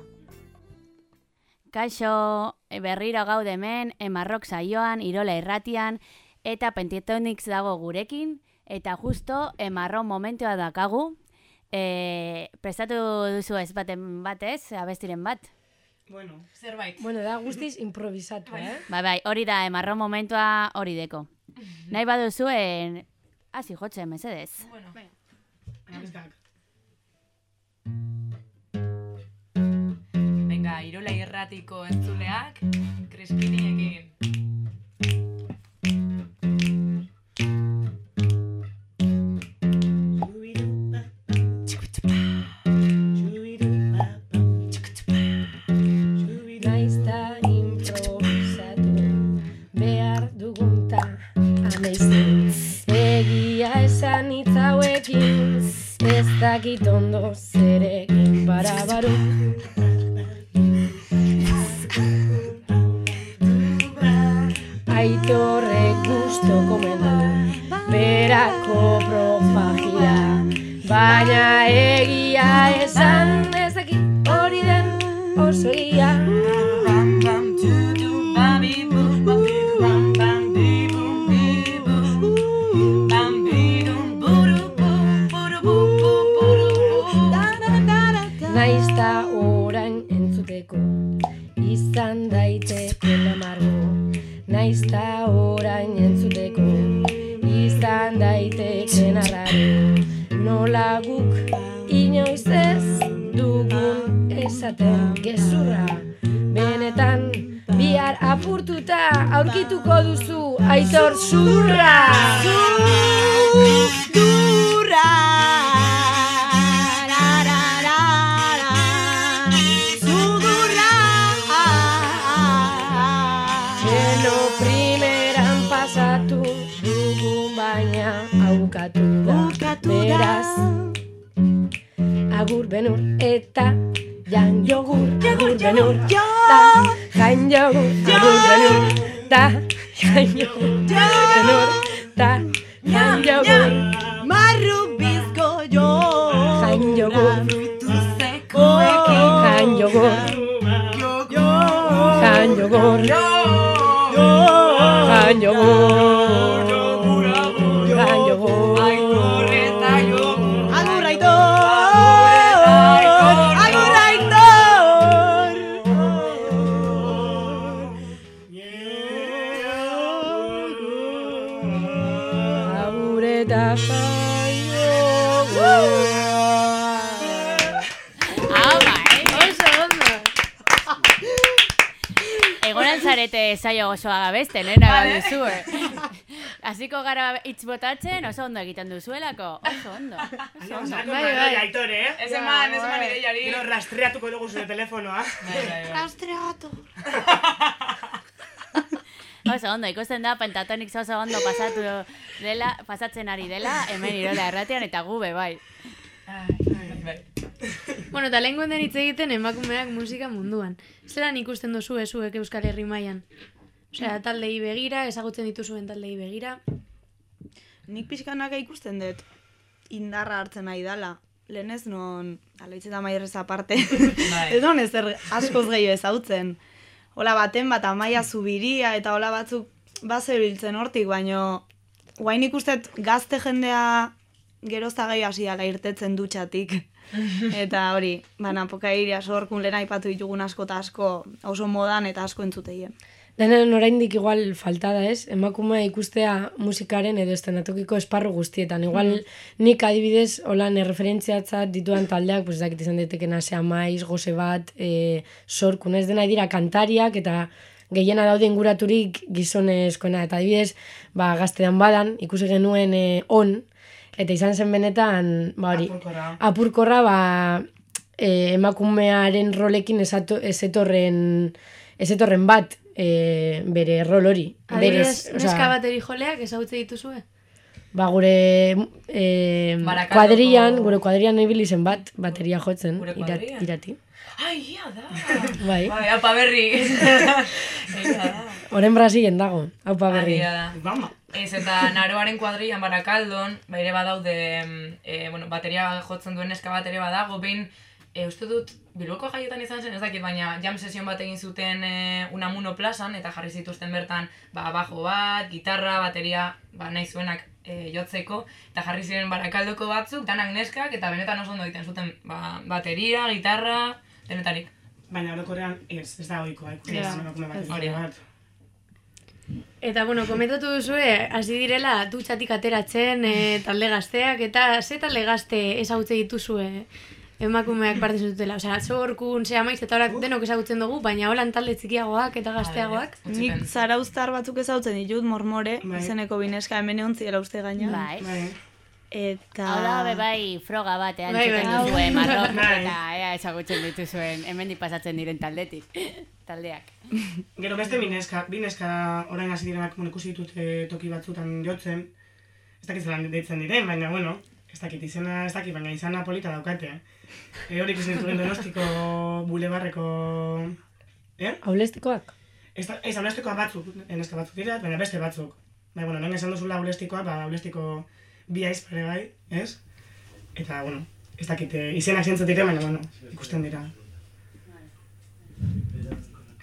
Kaixo, berriro gaude hemen, emarrok saioan, irola irratian, eta Pentitonix dago gurekin, eta justo emarro momentua dakagu. E, prestatu duzu ez baten batez, abestiren bat? Bueno, zerbait. Bueno, da guztiz improvisatu, eh? Bai, bai, hori da, emarro momentua hori deko. Nahi baduzuen, hasi jotzen, mesedez. Bueno. Nabezkak. Venga, irola irratiko entzuleak, esan hitz hauekin ez dakit ondo zerekin barabaru aitor zurra. Zurra. Zudurra Txelo primeran pasatu dugun baina aukatu da. Beraz Agur benur eta jan jogur Agur benur ta jan jogur Agur benur ta jan jogur Agur benur ta jan jogur Marru bizkoio Jan jogur Jan jogur Jan jogur Altzarete saio osoa gabesten, eh, nahi duzu, eh? Hasiko gara hitz botatzen, oso ondo egiten duzuelako. Oso ondo. Oso ondo. Osako Bai, bai, bai. Aitor, eh? Ez eman, ez eman ideiari. Gero rastreatuko dugu zure telefonoa. Rastreatu Oso ondo, ikusten da Pentatonix oso ondo pasatu dela, pasatzen ari dela, hemen irola erratean eta gube, bai. Bueno, eta lehen den hitz egiten emakumeak musika munduan. Zeran ikusten dozu zuek Euskal Herri mailan? Osea, taldei begira, ezagutzen dituzuen taldei begira. Nik pixkanaka ikusten dut indarra hartzen nahi dala. Lehen ez non, aloitzen da maierrez aparte, ez non ezer askoz gehiago ezautzen. Hola baten bat amaia zubiria eta hola batzuk bazebiltzen hortik, baino guain ikustet gazte jendea gerozta gehi hasi ala irtetzen dutxatik. eta hori, bana, pokairia sorkun lehen aipatu ditugun asko eta asko oso modan eta asko entzuteien. Denen oraindik igual falta da ez, emakumea ikustea musikaren edo estenatokiko esparru guztietan. Igual nik adibidez, holan erreferentziatzat dituan taldeak, pues dakit izan daiteken asea maiz, goze bat, e, sorkun, ez dena dira kantariak eta gehiena daude inguraturik gizonezkoena. Eta adibidez, ba, gaztean badan, ikusi genuen eh, on, eta izan zen benetan, ba hori, Apurkorra. apurkorra, ba, eh, emakumearen rolekin esato, ezetorren, ezetorren bat eh, bere rol hori. Adibidez, osea, neska bateri joleak ezagutze dituzue? Ba, gure eh, Barakaldoko- kuadrian, gure kuadrian ibili zen bat, bateria jotzen, irat, irati. Ai, ia da. Bai. Bai, apa berri. Egia da. Oren Brasilen dago, haupa berri. Egia da. Ez, eta naroaren kuadrian barakaldon, ba ere badaude, e, bueno, bateria jotzen duen neska bat ere badago, behin, e, uste dut, Bilboko jaiotan izan zen, ez dakit, baina jam sesion bat egin zuten e, Unamuno plazan, eta jarri zituzten bertan, ba, bajo bat, gitarra, bateria, ba, nahi zuenak e, jotzeko, eta jarri ziren barakaldoko batzuk, danak neskak, eta benetan oso ondo egiten zuten, ba, bateria, gitarra, denetarik. Baina orokorrean ez, ez da ohikoa, ikusi emakume ez. hori bat. Eta, bueno, komentatu duzue, hasi direla dutxatik ateratzen e, talde gazteak, eta ze talde gazte ezagutze dituzue emakumeak parte zutela. Osea, zorkun, zea maiz, eta horak denok ezagutzen dugu, baina holan talde txikiagoak eta gazteagoak. Nik zarauztar batzuk ezagutzen ditut, mormore, Bai. izeneko bineska hemen egon ziela uste gaina. Bai. Eta... Hau da, be bai, froga bat, ean Bai, txuten bai. duzuen marrok, Bai. eta ea ezagutzen dituzuen, hemendik pasatzen diren taldetik, taldeak. Gero beste bineska, bineska orain hasi direnak bueno, ikusi ditut eh, toki batzutan jotzen. Ez dakit zelan deitzen diren, baina bueno, ez dakit izena, ez dakit, baina izana polita daukate. E, hori ikusi dituen donostiko bulebarreko... Eh? Aulestikoak? Ez, ez aulestikoa batzuk, eneska batzuk dira, baina beste batzuk. Bai, bueno, hemen esan duzula aulestikoa, ba, aulestiko bi aiz pare bai, ez? Eta, bueno, ez dakit, eh, izenak zintzat dira, baina, bueno, ikusten dira.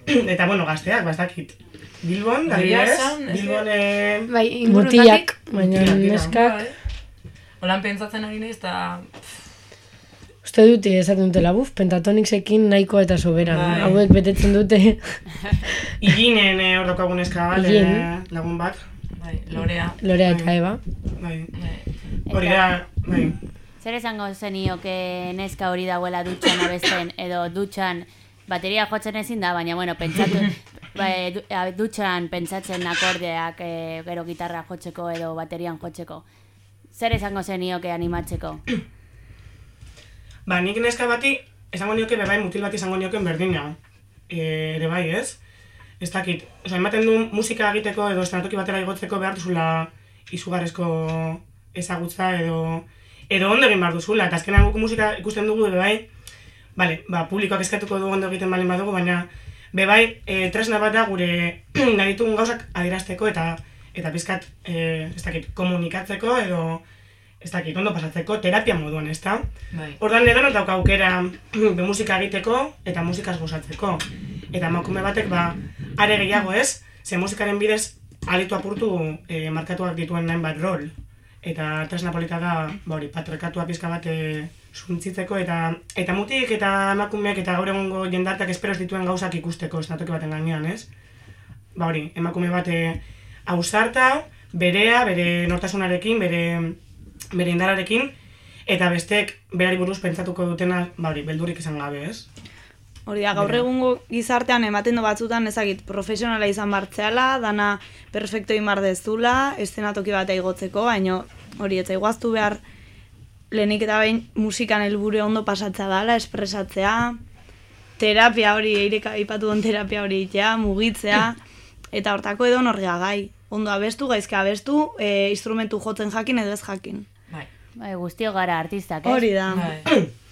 Eta, bueno, gazteak, ba, ez dakit. Bilbon, da Egia ez? esan, ez que- Bilbon, eh... Bai, Mutilak, baina Mutilak dira. neskak, Holan pentsatzen ari naiz, eta uste dut esaten dutela, buf, pentatonixekin nahiko eta soberan. Bai. Hauek betetzen dute, Iginen eh, hor daukagun eska eh, lagun bat. Bai, Lorea. Lorea eta Eba. Bai. Hori da, bai. Zer esango zenioke neska hori dagoela dutxan abesten, edo dutxan bateria jotzen ezin da, baina bueno, pentsatu, bai, du- a- dutxan pentsatzen akordeak e, gero gitarra jotzeko edo baterian jotzeko. Zer esango zenioke animatzeko? Ba, nik neska bati, esango nioke bebai mutil bat izango nioken berdina. E, ere bai, ez? Ez dakit, oza, ematen du musika egiteko edo estanatoki batera igotzeko behar duzula izugarrezko ezagutza edo edo ondo egin behar duzula, eta azkenan guk musika ikusten dugu bebai, bale, ba, publikoak eskatuko du ondo egiten balen badugu, baina bebai, e, tresna bat da gure nahi ditugun gauzak adierazteko eta eta pizkat, e, ez dakit, komunikatzeko edo ez dakit, ondo pasatzeko, terapia moduan, ezta? Bai. Ordan edo dauka aukera be musika egiteko eta musikaz gozatzeko. Eta emakume batek ba are gehiago ez, ze musikaren bidez alitu apurtu e, markatuak dituen nahin bat rol. Eta tresna polita da, ba hori, patrekatua pizka bat e, suntzitzeko eta eta mutik eta emakumeak eta gaur egungo jendartak esperoz dituen gauzak ikusteko esnatoki baten gainean, ez? Ba hori, emakume bat e, ausarta, berea, bere nortasunarekin, bere bere indararekin, eta bestek berari buruz pentsatuko dutena, ba hori, beldurrik izan gabe, ez? Hori da, gaur egungo gizartean ematen du batzutan ezagit profesionala izan bartzeala, dana perfecto imar dezula, eszenatoki bat igotzeko, baino hori ez iguaztu behar lehenik eta behin musikan helburu ondo pasatzea dala, espresatzea, terapia hori, eireka aipatu duen terapia hori itea, mugitzea, eta hortako edo norgea gai. Ondo abestu, gaizke abestu, e, instrumentu jotzen jakin edo ez jakin. Bai, guztio gara artistak, ez? Hori da.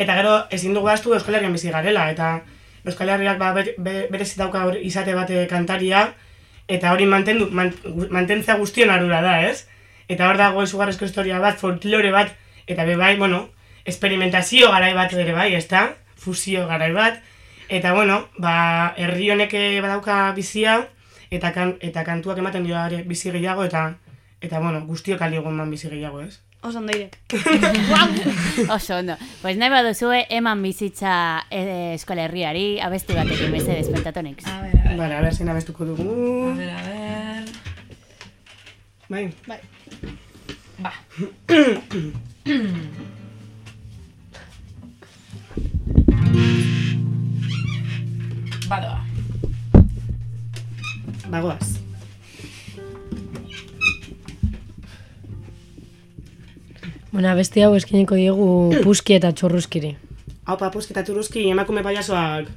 Eta gero, ezin dugu ahaztu Euskal Herrian bizi garela, eta Euskal Herriak ba, be, be, berezi dauka hori izate bate kantaria, eta hori mantendu, mantentzea guztion ardura da, ez? Eta hor dago izugarrezko historia bat, folklore bat, eta be bai, bueno, experimentazio garai bat ere bai, ezta? Fusio garai bat, eta bueno, ba, herri honek eh, badauka bizia, eta, kan, eta kantuak ematen dio bizi gehiago, eta, eta bueno, guztiok aliogun man bizi gehiago, ez? Oso ondo ire. Oso ondo. Pues nahi baduzue eman bizitza e, eskola herriari, abestu batekin mesedez, pentatonix. A ver, a ver. Vale, a ver, zein abestuko dugu. A ver, a ver. Bai. Bai. Ba. Badoa. bagoaz. Bueno, beste hau eskiniko diegu puski eta txorruskiri. Haupa, puski eta txurruzki emakume paiasoak.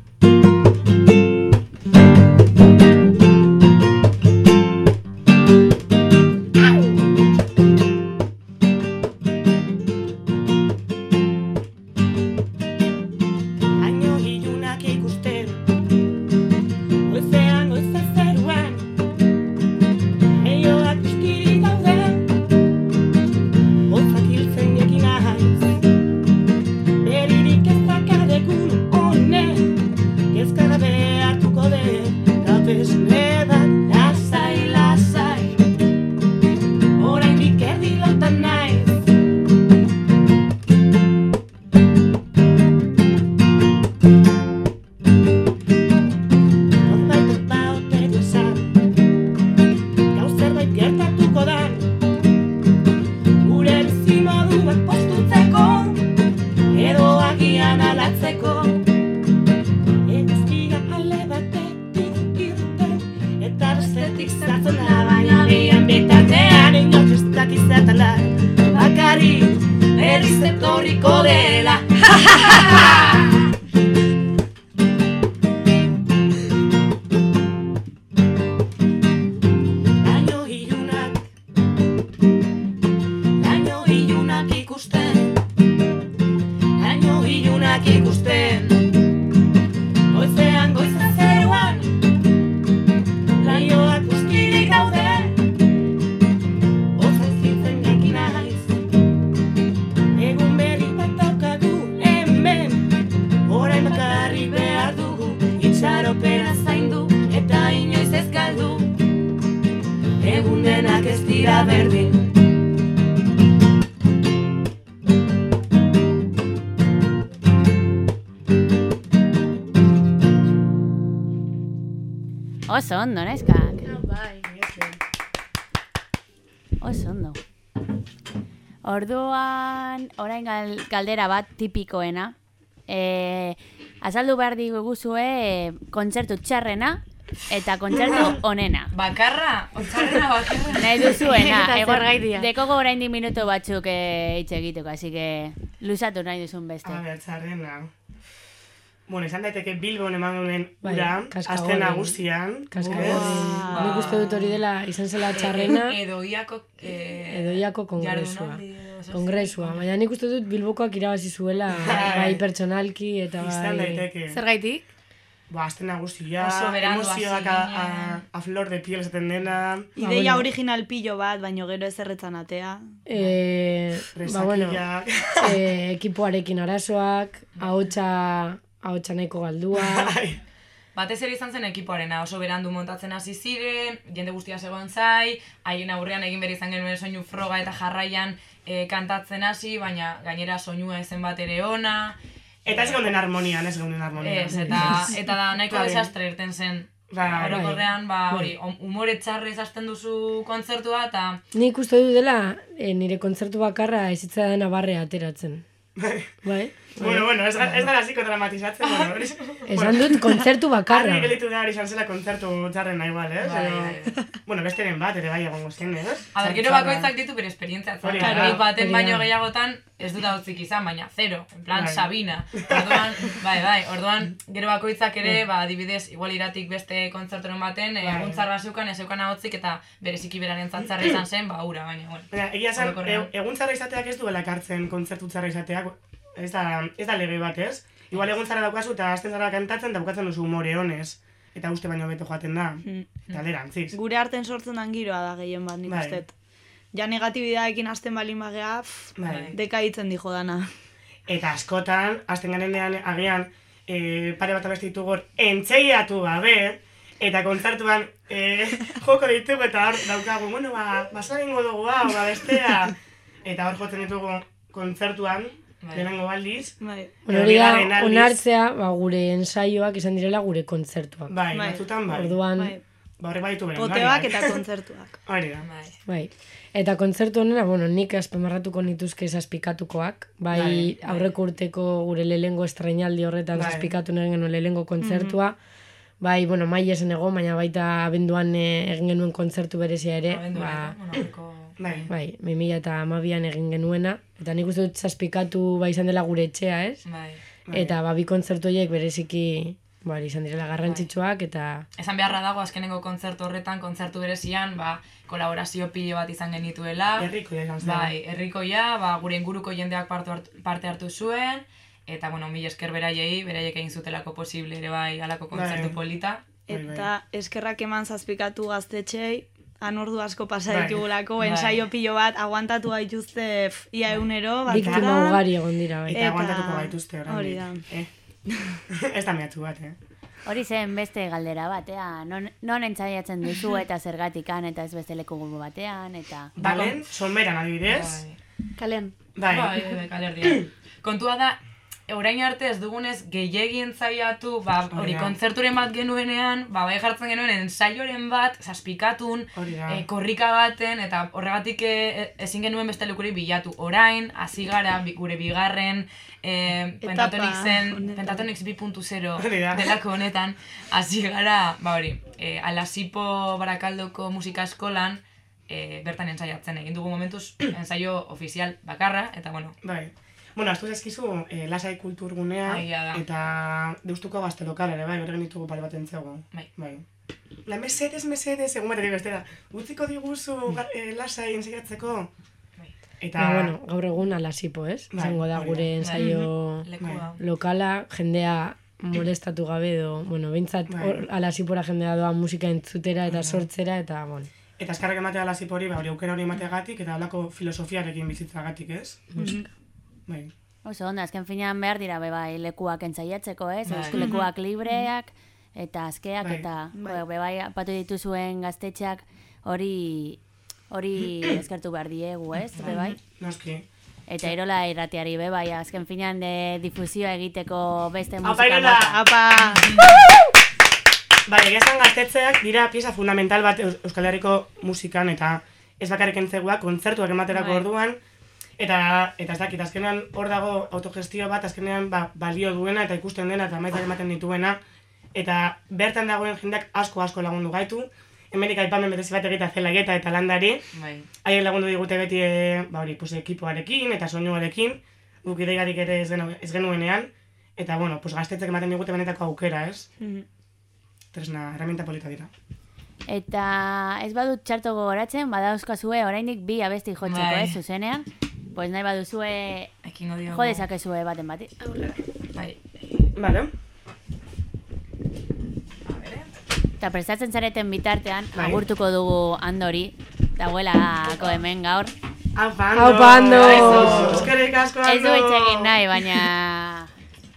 Oso ondo, neskak. Bai. Oso ondo. Orduan, orain gal, galdera bat tipikoena. E, azaldu behar diguzue kontzertu txarrena eta kontzertu onena. Bakarra? Otzarrena bakarra? Nahi duzuena. Eta Egon, zergaitia. dekoko oraindik minutu batzuk eh, hitz egiteko, así que luzatu nahi duzun beste. A ber, txarrena. Bueno, esan daiteke Bilbon eman duen Bai, ura, nagustian. Kaskagorri. Uf. Nik uste dut hori dela, izan zela txarrena, Edo iako... Eh, edo iako kongresua. Kongresua, baina nik uste dut Bilbokoak irabazi zuela, bai pertsonalki eta Izan bai... daiteke. Zergaitik? Ba, azten nagusia, emozioak a, a, a flor de piel esaten dena. Ideia original pillo bat, baino gero ez erretzan atea. Eh, ba, bueno, eh, ekipoarekin arazoak, ahotsa, ahotsa nahiko galdua, Batez ere izan zen ekipoarena, oso berandu montatzen hasi ziren, jende guztia zegoen zai, haien aurrean egin behar izan genuen soinu froga eta jarraian eh, kantatzen hasi, baina gainera soinua ezen bat ere ona. Eta ez geunden harmonian, ez geunden harmonian. Ez, eta, eta da nahiko Bai. desastre irten zen. Bai, bai. Orokorrean, ba, Bai. hori, om- umore txarrez hasten duzu kontzertua, eta Nik uste dut dela e, nire kontzertu bakarra ezitza dena barre ateratzen. Bai? Bueno, bueno, ez, ez gara ziko dramatizatzen, bueno. hori- Esan dut kontzertu bakarra. Argi gelitu da hori izan zela kontzertu txarrena igual, ez? Bai, Edo- Bueno, besteren bat, ere bai egongo zen, ez? A ber, gero bakoitzak ditu bere esperientzia. Hori Claro, baten baino gehiagotan ez dut hautzik izan, baina zero. En plan, Bai. Sabina. Orduan, bai, bai, orduan, gero bakoitzak ere, ba, adibidez, igual iratik beste kontzerturen baten, eh, Bai. egun txarra zeukan, ez zeukan ahotzik, eta bereziki beraren zantzarra izan zen, ba, ura, baina, bueno. Baina, egia Orokorrean. e, egun txarra izateak ez duela ekartzen kontzertu txarra izateak, ez da, ez da lege bat, ez? Igual egun txarra daukazu eta azten zara kantatzen eta bukatzen duzu umore honez. Eta uste baino beto joaten da. Eta alderantziz. Gure arten sortzen dan giroa da gehien bat, nik Bai. Ja negatibidadekin hasten balin bagea, pff, Bai. dekaitzen dijo dana. Eta askotan, azten garenean agian, e, pare bat abesti ditugu entzeiatu gabe, eta kontzertuan e, joko ditugu eta hor daukagu, bueno, ba, basa dugu hau, ba, bestea. Eta hor jotzen ditugu kontzertuan, Bai. lehenengo aldiz. Bai. Bueno, hori da, onartzea, ba, gure ensaioak izan direla gure kontzertuak. Bai, Bai. batzutan bai. Orduan, Bai. Ba, horrek baditu bere Poteak ondorioak. eta kontzertuak. Hori da. Bai. bai. Eta kontzertu honena, bueno, nik azpimarratuko nituzke zazpikatukoak, bai, Bai, aurreko urteko gure lehengo estrenaldi horretan Bai. zazpikatu nahi genuen lehengo kontzertua, bai, bueno, mai esen egon, baina baita abenduan eh, egin genuen kontzertu berezia ere, Abenduan, ba, bueno, Bai. bai, 2000 eta amabian egin genuena, eta nik uste dut zazpikatu ba izan dela gure etxea, ez? Bai. Eta ba, bi kontzertu horiek bereziki, ba, izan direla garrantzitsuak, eta Esan beharra dago azkenengo kontzertu horretan, kontzertu berezian, ba, kolaborazio pilo bat izan genituela. Herrikoia izan zen. Bai, herrikoia, ba, gure inguruko jendeak parte hartu, parte hartu zuen, eta, bueno, mil esker beraiei, beraiek egin zutelako posible ere bai, alako kontzertu Bai. polita. Eta eskerrak eman zazpikatu gaztetxei, anordu asko pasa Bai. ditugulako, Bai. ensaio pilo bat, aguantatu gaituzte ia eunero, Biktima batzutan. ugari egon dira, bai. Eta aguantatuko gaituzte oraindik. Hori da. Eh. Ez da mehatxu bat, eh? Hori zen beste galdera batea, non, non entzaiatzen duzu eta zergatikan eta ez beste leku batean, eta... Balen, someran adibidez. Kalen. Bai. Bai, bai, kalerdian. Kontua da, orain arte ez dugunez gehiegi entzaiatu, ba, hori kontzerturen bat genuenean, ba, bai jartzen genuen ensaioren bat, zazpikatun, eh, korrika baten, eta horregatik eh, ezin genuen beste lekuri bilatu. Orain, hasi gara, gure bigarren, eh, Etapa Pentatonixen. Pentatonix 2.0 Hori da. delako honetan, hasi gara, ba hori, eh, Alasipo Barakaldoko musika eskolan, eh, bertan ensaiatzen egin dugu momentuz ensaio ofizial bakarra, eta bueno, Bai. Bueno, astu eskizu, eh, lasai kulturgunea, da. eta deustuko gazte lokal ere, bai, horren ditugu pare bat entzego. Bai. bai. La mesedes, mesedes, egun batetik bestera. Utziko diguzu ga- eh, lasai ensaiatzeko. Eta, Ba, bueno, gaur egun alasipo, ez? Bai, Izango da hori gure da. ensaio Bai. Lekua. lokala, jendea molestatu gabe edo, bueno, behintzat Bai. hor alasipora jendea doa musika entzutera eta sortzera, eta, bueno. eta eskarrak ematea lasip hori, ba, hori aukera hori emateagatik, eta holako filosofiarekin bizitzagatik, ez? Musika. Bai. Oso, onda, azken finean behar dira be bai lekuak entzaiatzeko, ez? Bai. Eusko lekuak libreak, eta askeak, Bai. eta jo, be bai apatu dituzuen gaztetxeak hori hori eskertu behar diegu, ez? Be bai. Noski. Eta irola irratiari be bai, azken finean de difusioa egiteko beste Apa, musika Irola! mota. Apa! Bai, egia esan gaztetzeak dira pieza fundamental bat Eus- Euskal Herriko musikan eta ez bakarrik entzeguak, kontzertuak ematerako Bai. orduan, eta eta ez dakit, azkenean hor dago autogestio bat, azkenean ba, balio duena eta ikusten dena eta maizak ematen dituena, eta bertan dagoen jendeak asko asko lagundu gaitu, hemenik aipamen berezi bat egitea zelaieta eta landari, bai. haiek lagundu digute beti, e, ba hori, pues, ekipoarekin eta soinuarekin, guk ideiarik ere ez, genu, ez genuenean, eta bueno, pues, gaztetzek ematen digute benetako aukera, ez? Tresna, herramienta polita dira. Eta ez badut txarto gogoratzen, badauzkazue oraindik bi abesti jotzeko, Bai. ez, zuzenean. Pues nahi baduzue Ekingo diogu. jo dezakezue baten bati. Bai. Vale. Eta prestatzen zareten bitartean, Bai. agurtuko dugu andori, dagoelako hemen gaur. Aupa, Aupa, Ando! Aizu, Eskerrik asko, Ez du Ando! hitz egin nahi, baina...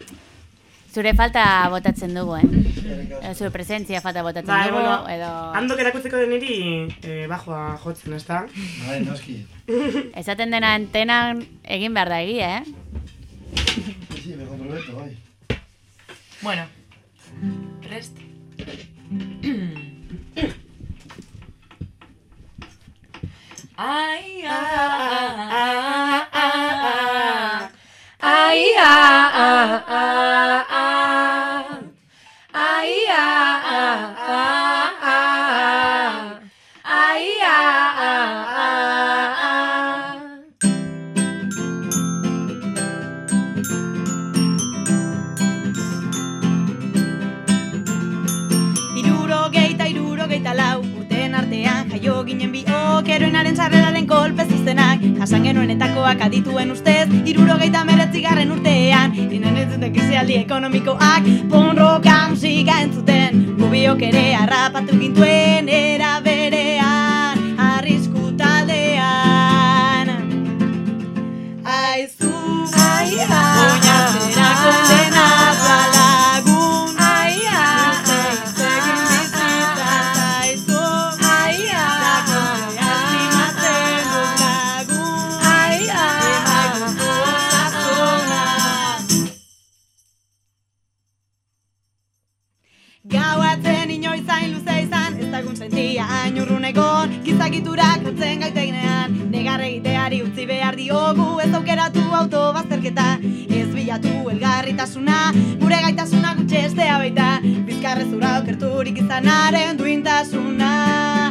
Zure falta botatzen dugu, eh? Edo Zure presentzia falta botatzen Bai, dugu, bueno, edo... Ando erakutzeko den niri eh, bajoa jotzen, ez da? Bai, noski. Esaten dena antenan egin behar da egia, eh? Sí, me comprometo, bai. Bueno, prest. Ai, ah, ah, ah, ah, ai, ah, ah, ah, ah. Jasan genuenetakoak adituen ustez, irurogeita meretzigarren urtean, inen ez dute krisialdi ekonomikoak, ponroka musika entzuten, gubiok ere harrapatu gintuen, era egon, gizakiturak lotzen gaitegnean, negar egiteari utzi behar diogu, ez aukeratu auto bazterketa, ez bilatu elgarritasuna, gure gaitasuna gutxe estea baita, bizkar errezura okerturik izanaren duintasuna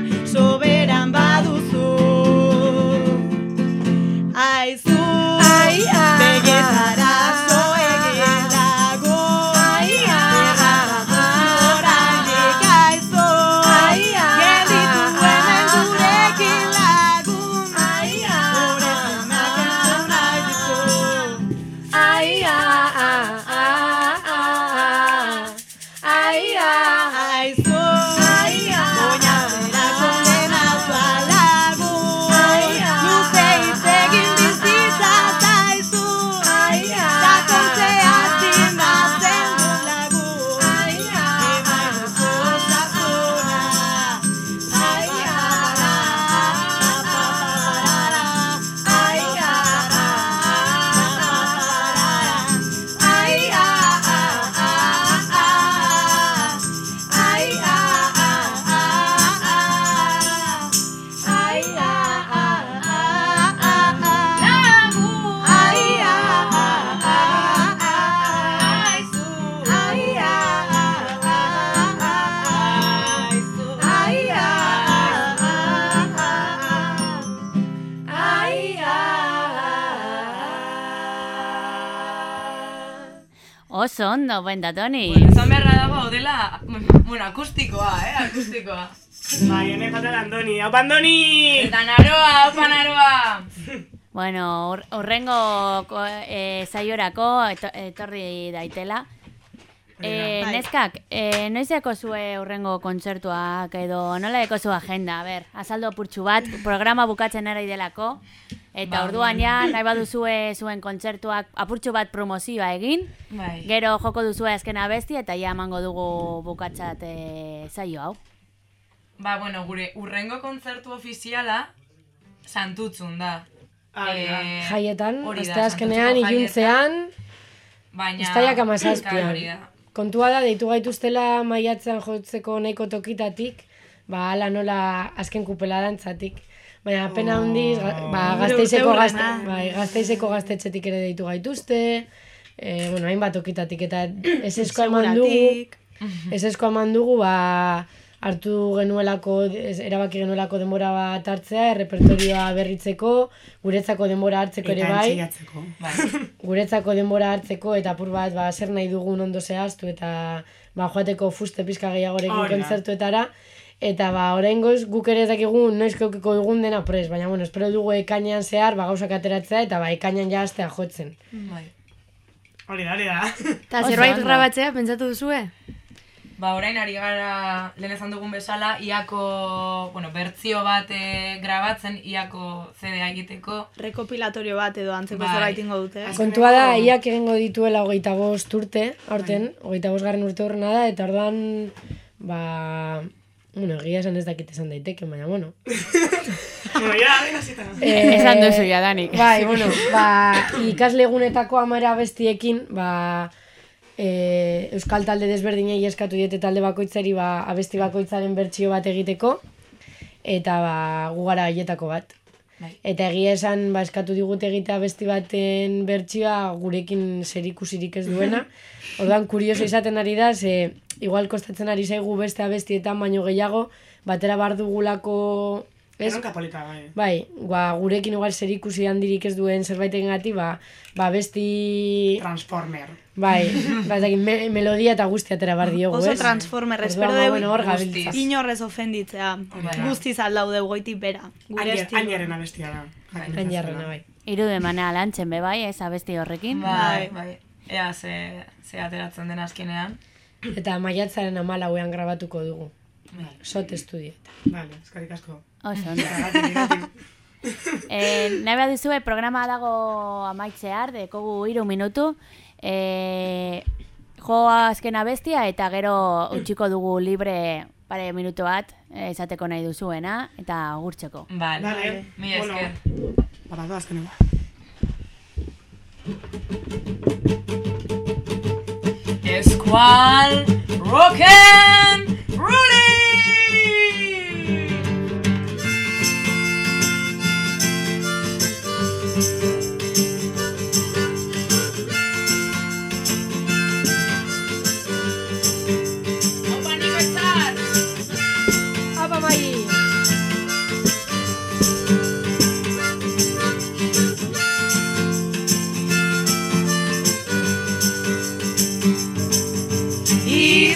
ondo, benda, Toni. Bueno, esan beharra dago, hau dela, bueno, akustikoa, eh, akustikoa. Bai, hene falta Andoni. Hau Andoni! Eta naroa, opa naroa! Bueno, hor- horrengo eh, saiorako eto- etorri daitela. Eh, Bai. neskak, eh, noizeko zue horrengo kontzertuak edo nola eko zu agenda? A ber, azaldu apurtxu bat, programa bukatzen ari delako. Eta Ba, orduan ja, nahi baduzue zuen kontzertuak apurtxu bat promozioa egin. Bai. Gero joko duzue azken abesti eta ja emango dugu bukatzat eh, saio hau. Ba, bueno, gure urrengo kontzertu ofiziala santutzun da. Da. Eh, Jaietan, aste azkenean, iluntzean, Baina... Uztaiak Bai, amazazpian. Kontua da, deitu gaituztela maiatzean jotzeko nahiko tokitatik, ba, ala nola azken kupela dantzatik. Baina pena handiz, ga- ba, gazteizeko, gazte, bai, gazteizeko gaztetxetik ere deitu gaituzte, e, bueno, hainbat tokitatik, eta ez esko eman dugu, ez esko eman dugu, ba, hartu genuelako, erabaki genuelako denbora bat hartzea, errepertorioa berritzeko, guretzako denbora hartzeko ere Eta bai, entzeiatzeko. guretzako denbora hartzeko eta apur bat ba, zer nahi dugun ondo zehaztu eta ba, joateko fuste pizka gehiagorekin kontzertuetara. Eta ba, oraingoz guk ere dakigu noiz keukiko dugun dena pres, baina bueno, espero dugu ekainean zehar ba, gauzak ateratzea eta ba, ekainean ja jotzen. Bai. Hori da, hori da. Eta Oso zerbait grabatzea, pentsatu duzue? Ba, orain ari gara lehen esan dugun bezala, iako, bueno, bertzio bat eh, grabatzen, iako CD-a egiteko. Rekopilatorio bat edo antzeko Bai. zerbait ingo dute. Kontua da, iak egingo dituela hogeita bost urte, aurten, hogeita bost garren urte horrena da, eta orduan, ba, bueno, egia esan ez dakit esan daiteke, baina, bueno. bueno, ya. Eh, Esan duzu ja, Danik. Bai, bueno, ba, ikasle egunetako amara bestiekin, ba, e, euskal talde desberdinei eskatu diete talde bakoitzari ba, abesti bakoitzaren bertsio bat egiteko, eta ba, gu gara haietako bat. Bai. Eta egia esan, ba, eskatu digute egitea abesti baten bertsioa gurekin zerikusirik ez duena. Orduan, kurioso izaten ari da, ze igual kostatzen ari zaigu beste abestietan baino gehiago, batera bar dugulako Ez? Erronka polita, bai. Bai, ba, gurekin igual zer ikusi handirik ez duen zerbait egin ba, ba besti... Transformer. Bai, ba, ez me, melodia eta guzti atera bar diogu, Oso ez? transformer, Orduan, espero ba, dugu bueno, hor gabiltza. inorrez ofenditzea. Bai. Guztiz aldaude goitik bera. Gure estilo. Ainaren abestia da. Ainarrena, bai. Irudu emana lantzen be bai, ez abesti horrekin. Bai, bai. Ea, ze, ze ateratzen den azkenean. Eta maiatzaren amalauean grabatuko dugu. Bai. Sot estudiet. Vale, eskerrik asko. Oso ondo. Iragatik. Eh, nahi bat duzue, programa dago amaitzear, dekogu hiru minutu. Eh, jo azken abestia eta gero utxiko dugu libre pare minutu bat eh, esateko nahi duzuena eta gurtzeko. Vale, Vale. mi Bueno. esker. Para todas, que no. Escual Rock'n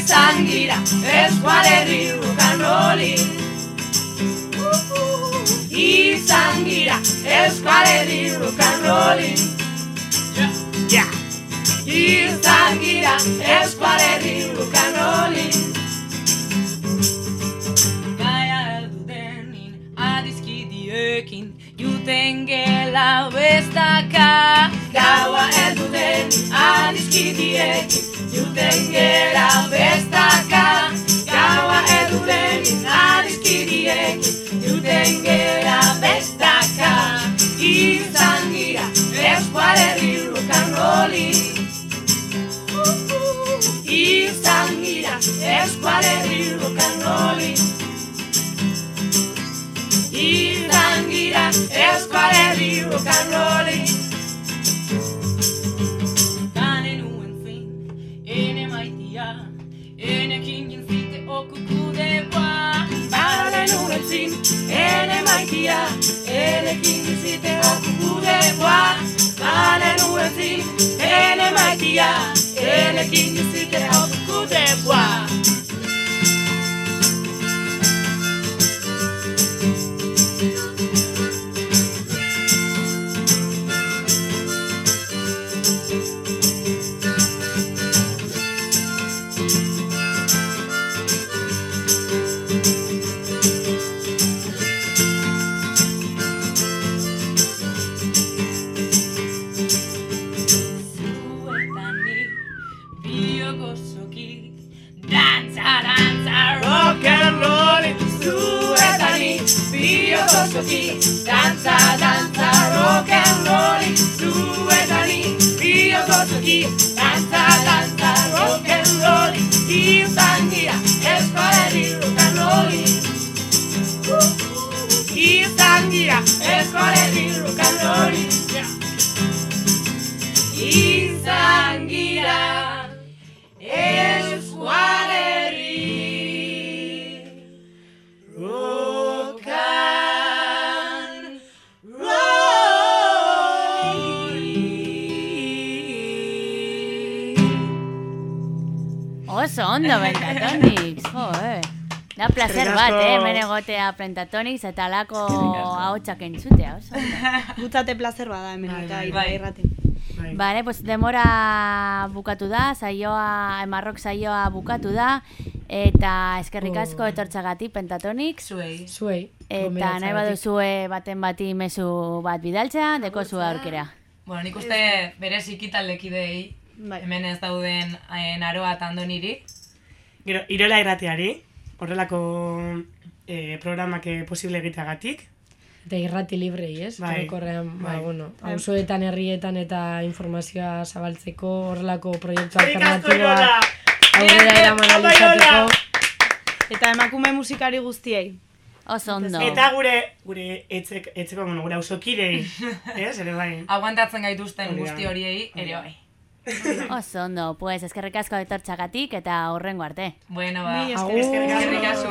izan gira eskualerri rock'n'rollin. Izan gira eskualerri rock'n'rollin. Ja! Izan gira eskualerri rock'n'rollin. Gaia heldu denin adizkidiekin Juten gela bestaka Gaua heldu denin adizkidiekin Juten gela bestaka Gaua heldu denin adizkidiekin Juten gela bestaka Izan gira eskualerri rock'n'rollin Izan gira eskualerri rock'n'rollin Izan gira eskualerri rock'n'rollin maitia Enekin jintzite okukude boa Gane nuen zin, ene maitia Enekin jintzite okukude biogozoki, dantza, dantza, rock and roll Zuetani, biogozoki, dantza, dantza, rock and roll Izan gira, eskoleri rock and roll Izan gira, eskoleri rock and roll izan gira Oso ondo Pentatonix, jo, eh. Da placer bat, eh, hemen egotea Pentatonix eta alako ahotsak entzutea, oso ondo. Gutzate placer bada hemen eta bai. bai. irrati. Bale, pues demora bukatu da, saioa, emarrok saioa bukatu da, eta eskerrik asko etortzagatik Pentatonix. Zuei. Zuei. Eta nahi baduzue baten bati mezu bat bidaltzea, deko zu aurkera. Bueno, nik uste berez ikitaldekidei hemen ez dauden eh, naroa eta andoniri. Gero, Irola irratiari, horrelako eh, programak eh, posible egiteagatik. Eta irrati librei, ez? Bai, Orokorrean, ba, bai. bueno, auzoetan, herrietan eta informazioa zabaltzeko horrelako proiektu alternatiboa aurrera eraman alizateko. Eta emakume musikari guztiei. Oso ondo. Eta gure, gure etzek, etzeko, bueno, gure ausokirei, ez, ere bai. Aguantatzen gaituzten guzti horiei, ere bai. Oso ondo, pues eskerrik asko etortzagatik eta horrengo arte. Bueno, ba. Eskerrik asko.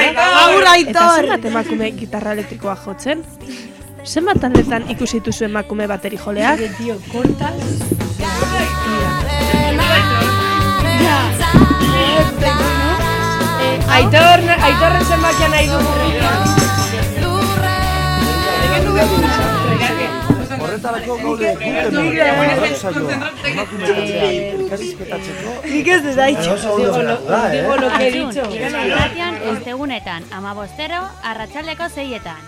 Eta. Agur Eta zenbat emakume gitarra elektrikoa jotzen? Zenbat taldetan ikusi dituzu emakume bateri joleak? Tio, kortas. Aitor, aitorren zenbakia nahi dugu. Horretarako gaude gukemen emarrok saioa. Elkarrizketatzeko. Nik ez dut haitxo. Oso ondo geratu da, eh? Irratian, ostegunetan, amabostero, arratsaldeko zeietan.